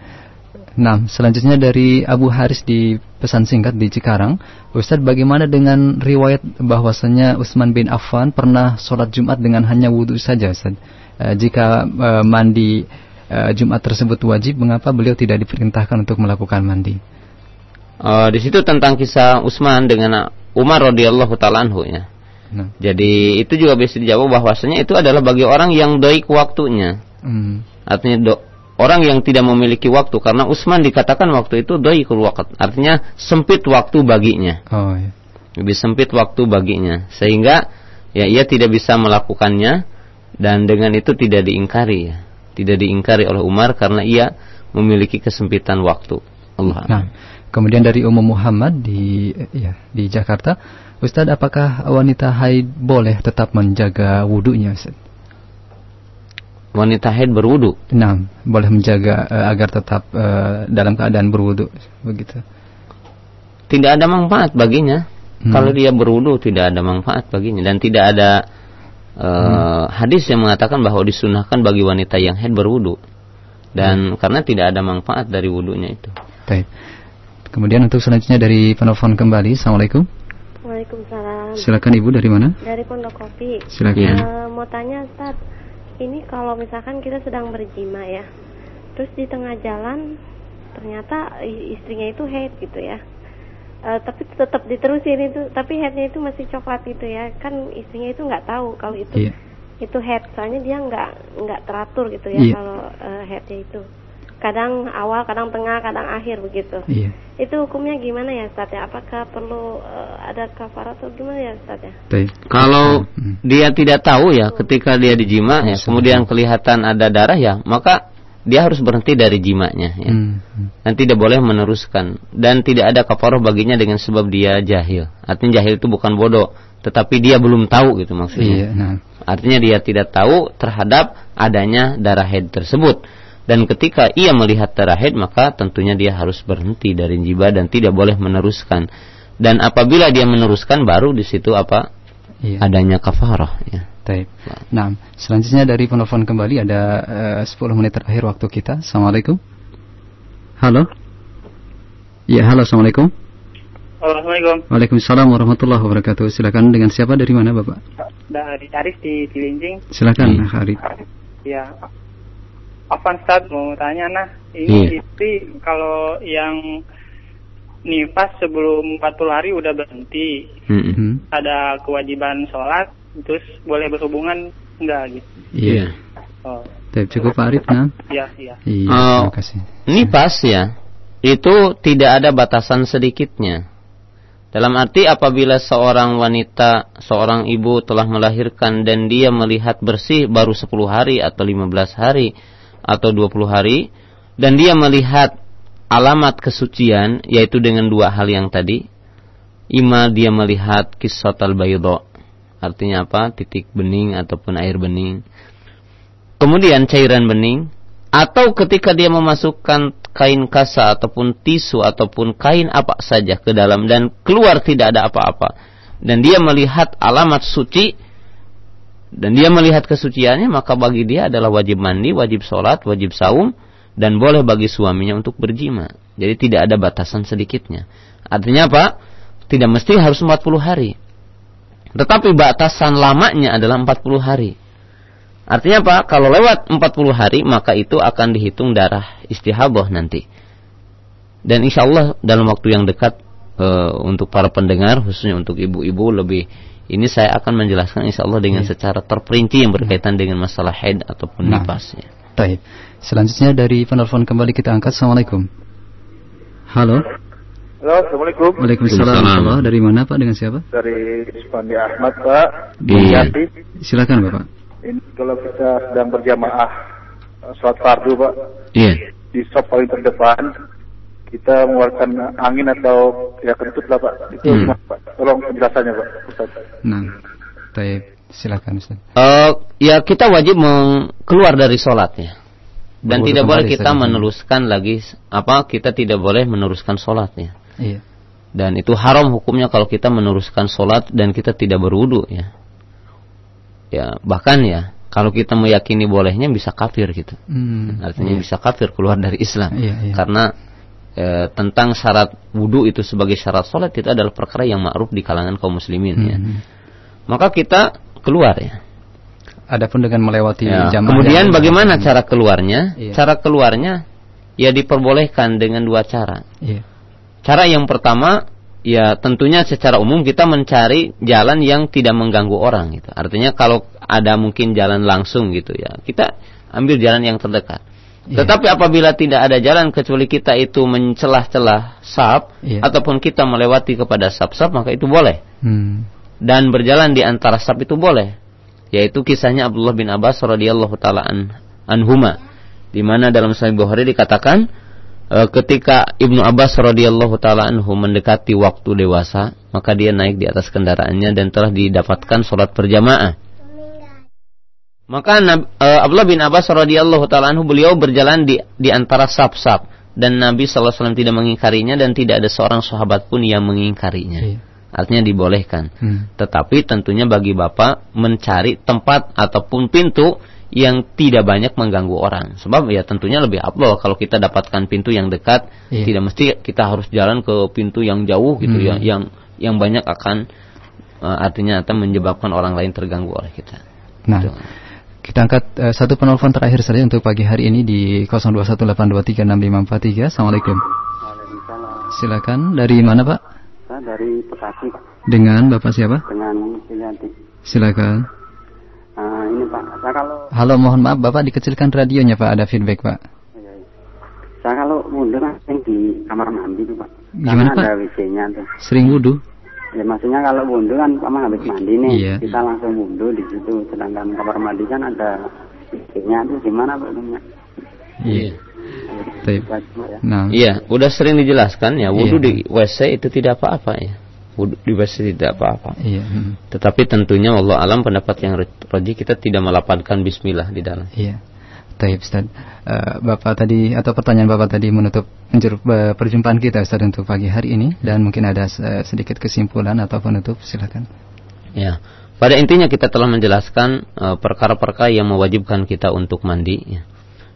S2: Nah, selanjutnya dari Abu Haris di pesan singkat di Cikarang, Ustadz bagaimana dengan riwayat bahwasanya Utsman bin Affan pernah sholat Jumat dengan hanya wudhu saja, Ustadz? Eh, jika eh, mandi eh, Jumat tersebut wajib, mengapa beliau tidak diperintahkan untuk melakukan mandi?
S3: Eh, di situ tentang kisah Utsman dengan Umar radhiyallahu taala anhu ya.
S2: Nah.
S3: Jadi itu juga bisa dijawab bahwasanya itu adalah bagi orang yang doik waktunya.
S2: Hmm.
S3: Artinya do, orang yang tidak memiliki waktu karena Utsman dikatakan waktu itu doikul waqt. Artinya sempit waktu baginya.
S2: Oh ya.
S3: Lebih sempit waktu baginya sehingga ya ia tidak bisa melakukannya dan dengan itu tidak diingkari ya. Tidak diingkari oleh Umar karena ia memiliki kesempitan waktu. Allah.
S2: Nah, kemudian dari Umum Muhammad di ya di Jakarta, Ustadz apakah wanita haid boleh tetap menjaga wudhunya Ustaz?
S3: Wanita haid berwudu.
S2: Nah, boleh menjaga eh, agar tetap eh, dalam keadaan berwudu begitu.
S3: Tidak ada manfaat baginya.
S2: Hmm.
S3: Kalau dia berwudu tidak ada manfaat baginya dan tidak ada eh, hadis yang mengatakan bahwa disunahkan bagi wanita yang haid berwudu. Dan karena tidak ada manfaat dari wudunya itu.
S2: Baik. Kemudian untuk selanjutnya dari penelpon kembali. Assalamualaikum.
S12: Waalaikumsalam.
S2: Silakan Ibu dari mana?
S12: Dari Pondok Kopi.
S2: Silakan.
S12: Eh, mau tanya Ustaz, ini kalau misalkan kita sedang berjima ya, terus di tengah jalan ternyata istrinya itu head gitu ya. Eh, tapi tetap diterusin itu, tapi headnya itu masih coklat gitu ya. Kan istrinya itu nggak tahu kalau itu
S2: Iya.
S12: itu head, soalnya dia nggak nggak teratur gitu ya
S2: Iya.
S12: kalau eh, headnya itu. Kadang awal, kadang tengah, kadang akhir begitu.
S2: Iya.
S12: Itu hukumnya gimana ya Ustaz ya? Apakah perlu eh, ada kafarat atau gimana ya Ustaz ya?
S2: Baik.
S3: Kalau dia tidak tahu ya ketika dia dijima ya kemudian kelihatan ada darah ya maka dia harus berhenti dari jimanya ya.
S2: Hmm.
S3: Dan tidak boleh meneruskan dan tidak ada kafarah baginya dengan sebab dia jahil. Artinya jahil itu bukan bodoh, tetapi dia belum tahu gitu maksudnya.
S2: Iya, nah.
S3: Artinya dia tidak tahu terhadap adanya darah haid tersebut. Dan ketika ia melihat darah haid maka tentunya dia harus berhenti dari jima dan tidak boleh meneruskan. Dan apabila dia meneruskan baru di situ apa?
S2: Iya.
S3: Adanya kafarah ya.
S2: Baik. Nah, selanjutnya dari penelpon kembali ada eh, 10 menit terakhir waktu kita. Assalamualaikum. Halo. Ya, halo. Assalamualaikum.
S13: Assalamualaikum.
S2: Waalaikumsalam warahmatullahi wabarakatuh. Silakan dengan siapa dari mana, Bapak?
S13: Dari Arif di Cilincing.
S2: Silakan, Akh Arif.
S13: Ya. Afan Stad mau tanya nah, ini istri kalau yang nifas sebelum 40 hari udah berhenti,
S2: Hmm.
S13: ada kewajiban sholat, terus boleh berhubungan enggak gitu?
S2: Iya.
S13: Oh,
S2: Baik, cukup Pak Arif, nah.
S13: iya iya.
S2: Iya,
S3: Oh,
S2: terima kasih.
S3: Ini pas ya. Itu tidak ada batasan sedikitnya. Dalam arti apabila seorang wanita, seorang ibu telah melahirkan dan dia melihat bersih baru 10 hari atau 15 hari atau 20 hari dan dia melihat alamat kesucian yaitu dengan dua hal yang tadi. Ima dia melihat kisatal baydo. Artinya apa? Titik bening ataupun air bening. Kemudian cairan bening atau ketika dia memasukkan kain kasa ataupun tisu ataupun kain apa saja ke dalam dan keluar tidak ada apa-apa dan dia melihat alamat suci dan dia melihat kesuciannya maka bagi dia adalah wajib mandi, wajib sholat, wajib saum dan boleh bagi suaminya untuk berjima. Jadi tidak ada batasan sedikitnya. Artinya apa? Tidak mesti harus 40 hari. Tetapi batasan lamanya adalah 40 hari. Artinya apa? Kalau lewat 40 hari maka itu akan dihitung darah istihadah nanti. Dan insya Allah dalam waktu yang dekat e, untuk para pendengar khususnya untuk ibu-ibu lebih ini saya akan menjelaskan insya Allah dengan secara terperinci yang berkaitan dengan masalah haid ataupun
S2: Nah.
S3: nifas. Ya.
S2: Baik. Selanjutnya dari penelpon kembali kita angkat. Assalamualaikum. Halo.
S14: Halo, Assalamualaikum.
S2: Waalaikumsalam. Halo, dari mana Pak? Dengan siapa?
S14: Dari Spandi Ahmad, Pak.
S2: Di
S14: Jati.
S2: Silakan Bapak.
S14: Ini kalau kita sedang berjamaah eh, sholat fardu, Pak,
S3: Iya.
S14: di sop paling terdepan, kita mengeluarkan angin atau ya kentut lah, Pak. Itu
S2: Hmm.
S14: Pak? Tolong penjelasannya, Pak. Ustaz.
S2: Nah, baik. Silakan Ustaz.
S3: Eh, ya kita wajib meng- keluar dari sholatnya dan
S2: Berwudu
S3: tidak boleh kita meneruskan lagi apa kita tidak boleh meneruskan sholatnya
S2: Iya.
S3: dan itu haram hukumnya kalau kita meneruskan sholat dan kita tidak berwudu ya ya bahkan ya kalau kita meyakini bolehnya bisa kafir gitu
S2: Hmm.
S3: artinya
S2: Iya.
S3: bisa kafir keluar dari Islam
S2: Iya, iya.
S3: karena eh, tentang syarat wudu itu sebagai syarat sholat itu adalah perkara yang ma'ruf di kalangan kaum muslimin ya
S2: Hmm.
S3: maka kita keluar ya
S2: Adapun dengan melewati
S3: Ya,
S2: jamaah
S3: Kemudian bagaimana cara keluarnya?
S2: Iya.
S3: Cara keluarnya ya diperbolehkan dengan dua cara.
S2: Iya.
S3: Cara yang pertama ya tentunya secara umum kita mencari jalan yang tidak mengganggu orang gitu. Artinya kalau ada mungkin jalan langsung gitu ya, kita ambil jalan yang terdekat. Yeah. Tetapi apabila tidak ada jalan kecuali kita itu mencelah-celah sap yeah. ataupun kita melewati kepada sap-sap maka itu boleh. Hmm. Dan berjalan di antara sap itu boleh. Yaitu kisahnya Abdullah bin Abbas radhiyallahu taala an, anhuma di mana dalam Sahih Bukhari dikatakan e, ketika Ibnu Abbas radhiyallahu taala anhu mendekati waktu dewasa maka dia naik di atas kendaraannya dan telah didapatkan sholat berjamaah maka uh, Abdullah bin Abbas radhiyallahu taala anhu beliau berjalan di di antara sap-sap dan Nabi sallallahu alaihi wasallam tidak mengingkarinya dan tidak ada seorang sahabat pun yang mengingkarinya. Iya. Artinya dibolehkan. Hmm. Tetapi tentunya bagi Bapak mencari tempat ataupun pintu yang tidak banyak mengganggu orang. Sebab ya tentunya lebih afdal kalau kita dapatkan pintu yang dekat, iya. tidak mesti kita harus jalan ke pintu yang jauh gitu ya, hmm. ya, yang yang banyak akan uh, artinya akan menyebabkan orang lain terganggu oleh kita.
S2: Nah, gitu. Kita angkat uh, satu penelpon terakhir saja untuk pagi hari ini di 0218236543. Assalamualaikum. Silakan. Dari mana Pak?
S15: Saya dari Bekasi Pak.
S2: Dengan Bapak siapa?
S15: Dengan Silianti.
S2: Silakan.
S15: Uh, ini Pak, saya kalau
S2: Halo, mohon maaf Bapak dikecilkan radionya Pak, ada feedback Pak.
S15: Iya, iya. Saya kalau mundur yang di kamar mandi tuh Pak.
S2: Gimana
S15: Karena
S2: Pak?
S15: ada WC-nya tuh.
S2: Sering wudhu?
S15: Ya maksudnya kalau wudhu kan sama habis mandi nih,
S2: Iya.
S15: kita langsung wudhu di situ. Sedangkan kamar mandi kan ada WC-nya tuh gimana Pak? Hukumnya?
S2: Iya. Baik.
S15: Ya.
S2: Nah,
S3: Iya, udah sering dijelaskan ya, wudhu
S2: Iya.
S3: di WC itu tidak apa-apa ya. Wudhu di WC tidak apa-apa.
S2: Iya. hmm.
S3: Tetapi tentunya Allah alam pendapat yang roji kita tidak melapatkan bismillah di dalam.
S2: Iya. Taib Ustaz. Eh, Bapak tadi atau pertanyaan Bapak tadi menutup eh, perjumpaan kita Ustaz untuk pagi hari ini dan mungkin ada eh, sedikit kesimpulan atau penutup silakan.
S3: Ya. Pada intinya kita telah menjelaskan perkara-perkara yang mewajibkan kita untuk mandi ya.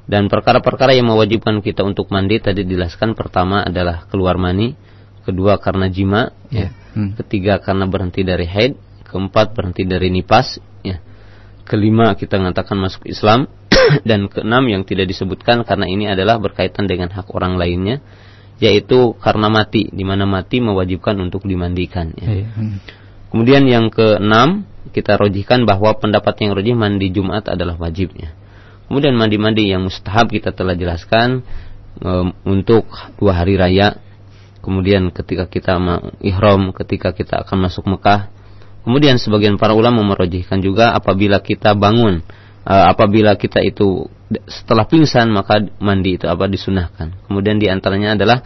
S3: Dan perkara-perkara yang mewajibkan kita untuk mandi tadi dijelaskan pertama adalah keluar mani, kedua karena jima, ya.
S2: Hmm.
S3: ketiga karena berhenti dari haid, keempat berhenti dari nipas, ya. kelima kita mengatakan masuk Islam, dan keenam yang tidak disebutkan karena ini adalah berkaitan dengan hak orang lainnya, yaitu karena mati, di mana mati mewajibkan untuk dimandikan. Ya.
S2: Iya. hmm.
S3: Kemudian yang keenam kita rojihkan bahwa pendapat yang rojih mandi Jumat adalah wajibnya. Kemudian mandi-mandi yang mustahab kita telah jelaskan em, untuk dua hari raya. Kemudian ketika kita ihram, ketika kita akan masuk Mekah. Kemudian sebagian para ulama merojihkan juga apabila kita bangun, eh, apabila kita itu setelah pingsan maka mandi itu apa disunahkan. Kemudian di antaranya adalah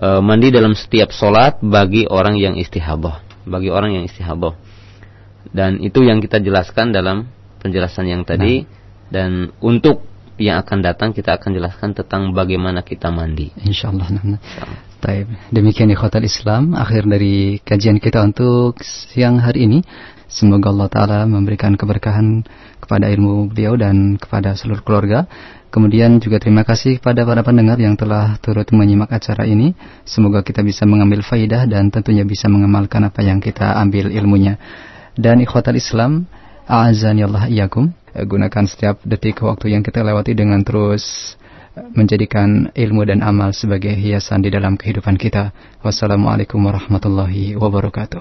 S3: eh, mandi dalam setiap solat bagi orang yang istihadah, bagi orang yang istihadah. Dan itu yang kita jelaskan dalam penjelasan yang tadi. Dan untuk yang akan datang kita akan jelaskan tentang bagaimana kita mandi.
S2: Insyaallah. Nah, nah. Taib. Demikian ikhwatal Islam akhir dari kajian kita untuk siang hari ini. Semoga Allah Ta'ala memberikan keberkahan kepada ilmu beliau dan kepada seluruh keluarga. Kemudian juga terima kasih kepada para pendengar yang telah turut menyimak acara ini. Semoga kita bisa mengambil faidah dan tentunya bisa mengamalkan apa yang kita ambil ilmunya. Dan ikhwatal Islam, a'azani Allah iyakum. Gunakan setiap detik waktu yang kita lewati dengan terus menjadikan ilmu dan amal sebagai hiasan di dalam kehidupan kita. Wassalamualaikum warahmatullahi wabarakatuh.